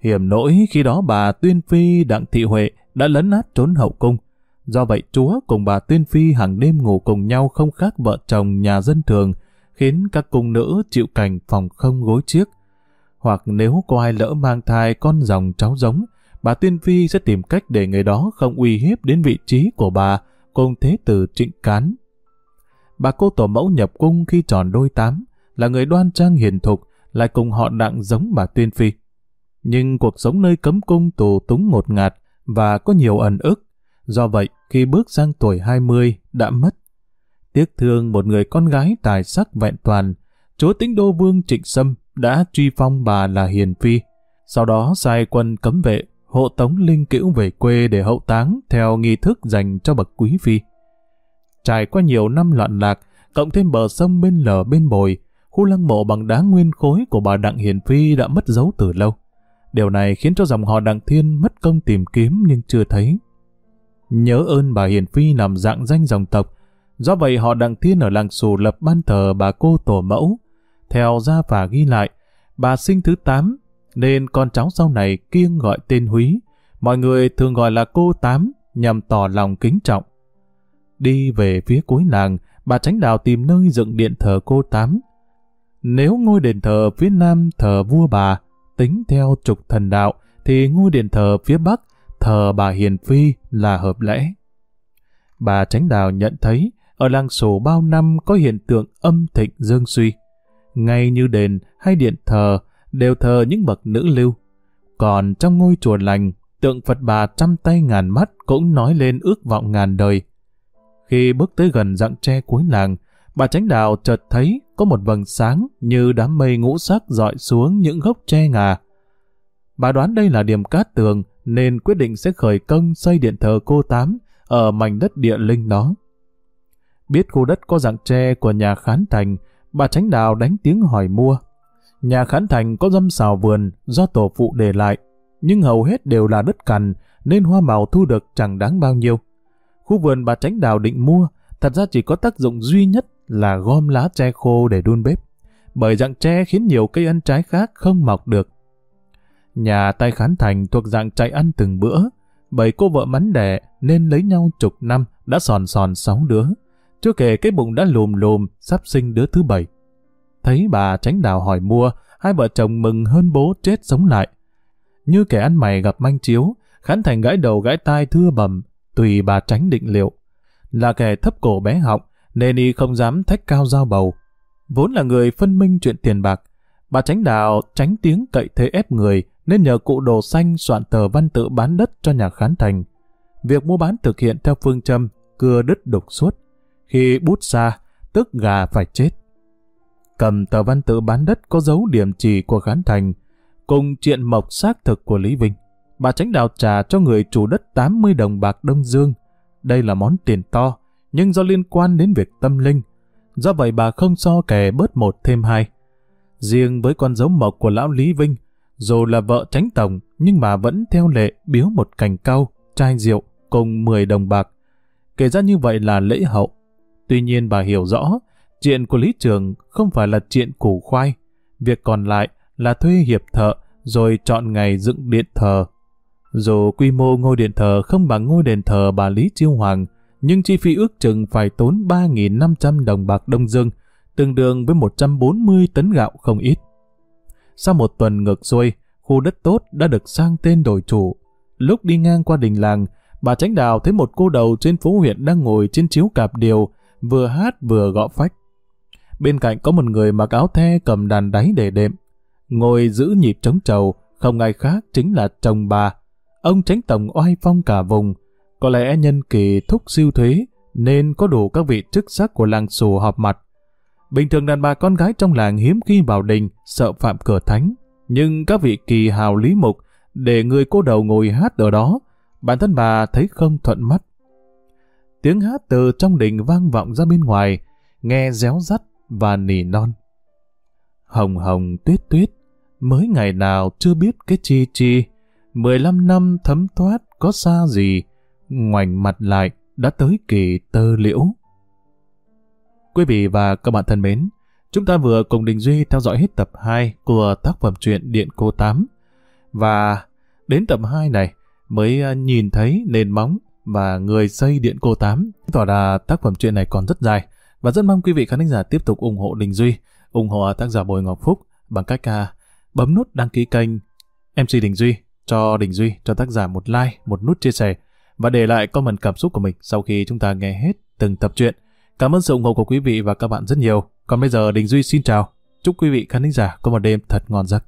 Hiểm nỗi khi đó bà Tuyên Phi Đặng Thị Huệ đã lấn át trốn hậu cung. Do vậy chúa cùng bà Tuyên Phi hàng đêm ngủ cùng nhau không khác vợ chồng nhà dân thường, khiến các cung nữ chịu cảnh phòng không gối chiếc. Hoặc nếu có ai lỡ mang thai con dòng cháu giống, bà Tuyên Phi sẽ tìm cách để người đó không uy hiếp đến vị trí của bà, cùng thế tử trịnh cán. Bà cô tổ mẫu nhập cung khi tròn đôi tám, là người đoan trang hiền thục, lại cùng họ đặng giống bà Tuyên Phi. Nhưng cuộc sống nơi cấm cung tù túng ngột ngạt và có nhiều ẩn ức. Do vậy, khi bước sang tuổi 20 đã mất. Tiếc thương một người con gái tài sắc vẹn toàn, chúa tĩnh đô vương trịnh sâm đã truy phong bà là hiền phi. Sau đó sai quân cấm vệ, hộ tống linh cữu về quê để hậu táng theo nghi thức dành cho bậc quý phi. Trải qua nhiều năm loạn lạc, cộng thêm bờ sông bên lở bên bồi, khu lăng mộ bằng đá nguyên khối của bà Đặng Hiền Phi đã mất dấu từ lâu. Điều này khiến cho dòng họ Đặng Thiên mất công tìm kiếm nhưng chưa thấy. Nhớ ơn bà Hiền Phi làm dạng danh dòng tộc, do vậy họ Đặng Thiên ở làng Xù lập ban thờ bà cô tổ mẫu. Theo gia phả ghi lại, bà sinh thứ 8, nên con cháu sau này kiêng gọi tên Húy. Mọi người thường gọi là cô Tám nhằm tỏ lòng kính trọng. Đi về phía cuối làng, bà Tránh Đào tìm nơi dựng điện thờ cô Tám, nếu ngôi đền thờ phía nam thờ vua bà, tính theo trục thần đạo, thì ngôi đền thờ phía bắc thờ bà Hiền Phi là hợp lẽ. Bà Tránh Đào nhận thấy ở làng sổ bao năm có hiện tượng âm thịnh dương suy. Ngay như đền hay điện thờ đều thờ những bậc nữ lưu. Còn trong ngôi chùa lành, tượng Phật bà trăm tay ngàn mắt cũng nói lên ước vọng ngàn đời. Khi bước tới gần dặng tre cuối làng, bà Tránh Đào chợt thấy có một vầng sáng như đám mây ngũ sắc dọi xuống những gốc tre ngà. Bà đoán đây là điểm cát tường nên quyết định sẽ khởi công xây điện thờ cô Tám ở mảnh đất địa linh đó. Biết khu đất có dạng tre của nhà Khán Thành, bà Tránh Đào đánh tiếng hỏi mua. Nhà Khán Thành có dâm xào vườn do tổ phụ để lại, nhưng hầu hết đều là đất cằn nên hoa màu thu được chẳng đáng bao nhiêu. Khu vườn bà Tránh Đào định mua thật ra chỉ có tác dụng duy nhất là gom lá tre khô để đun bếp, bởi dạng tre khiến nhiều cây ăn trái khác không mọc được. Nhà tay khán thành thuộc dạng chạy ăn từng bữa, bởi cô vợ mắn đẻ nên lấy nhau chục năm đã sòn sòn sáu đứa. Chưa kể cái bụng đã lùm lùm, sắp sinh đứa thứ bảy. Thấy bà tránh đào hỏi mua, hai vợ chồng mừng hơn bố chết sống lại. Như kẻ ăn mày gặp manh chiếu, khán thành gãi đầu gãi tai thưa bầm, tùy bà tránh định liệu. Là kẻ thấp cổ bé họng, nên y không dám thách cao giao bầu. Vốn là người phân minh chuyện tiền bạc, bà tránh đạo tránh tiếng cậy thế ép người nên nhờ cụ đồ xanh soạn tờ văn tự bán đất cho nhà khán thành. Việc mua bán thực hiện theo phương châm cưa đứt đục suốt. Khi bút xa, tức gà phải chết. Cầm tờ văn tự bán đất có dấu điểm chỉ của khán thành, cùng triện mộc xác thực của Lý Vinh. Bà tránh đào trả cho người chủ đất 80 đồng bạc Đông Dương. Đây là món tiền to, nhưng do liên quan đến việc tâm linh. Do vậy bà không so kè bớt một thêm hai. Riêng với con dấu mộc của lão Lý Vinh, dù là vợ tránh tổng, nhưng bà vẫn theo lệ biếu một cành cau, chai rượu cùng 10 đồng bạc. Kể ra như vậy là lễ hậu. Tuy nhiên bà hiểu rõ, chuyện của Lý Trường không phải là chuyện củ khoai. Việc còn lại là thuê hiệp thợ rồi chọn ngày dựng điện thờ. Dù quy mô ngôi điện thờ không bằng ngôi đền thờ bà Lý Chiêu Hoàng, nhưng chi phí ước chừng phải tốn 3.500 đồng bạc Đông Dương, tương đương với 140 tấn gạo không ít. sau một tuần ngược xuôi, khu đất tốt đã được sang tên đổi chủ. Lúc đi ngang qua đình làng, bà Tránh Đào thấy một cô đầu trên phố huyện đang ngồi trên chiếu cạp điều, vừa hát vừa gõ phách. Bên cạnh có một người mặc áo the cầm đàn đáy để đệm. Ngồi giữ nhịp trống trầu, không ai khác chính là chồng bà. Ông tránh tổng oai phong cả vùng. Có lẽ nhân kỳ thúc siêu thuế, nên có đủ các vị chức sắc của làng xù họp mặt. Bình thường đàn bà con gái trong làng hiếm khi vào đình, sợ phạm cửa thánh. Nhưng các vị kỳ hào lý mục, để người cô đầu ngồi hát ở đó, bản thân bà thấy không thuận mắt. Tiếng hát từ trong đình vang vọng ra bên ngoài, nghe réo rắt và nỉ non. Hồng hồng tuyết tuyết, mới ngày nào chưa biết cái chi chi, 15 năm thấm thoát có xa gì, ngoảnh mặt lại đã tới kỳ tơ liễu. Quý vị và các bạn thân mến, chúng ta vừa cùng Đình Duy theo dõi hết tập 2 của tác phẩm truyện Điện Cô Tám. Và đến tập 2 này mới à, nhìn thấy nền móng và người xây Điện Cô Tám. Tỏ là tác phẩm truyện này còn rất dài và rất mong quý vị khán giả tiếp tục ủng hộ Đình Duy, ủng hộ tác giả Bồi Ngọc Phúc bằng cách à, bấm nút đăng ký kênh MC Đình Duy cho Đình Duy, cho tác giả một like, một nút chia sẻ và để lại comment cảm xúc của mình sau khi chúng ta nghe hết từng tập truyện. Cảm ơn sự ủng hộ của quý vị và các bạn rất nhiều. Còn bây giờ Đình Duy xin chào. Chúc quý vị khán giả có một đêm thật ngon giấc.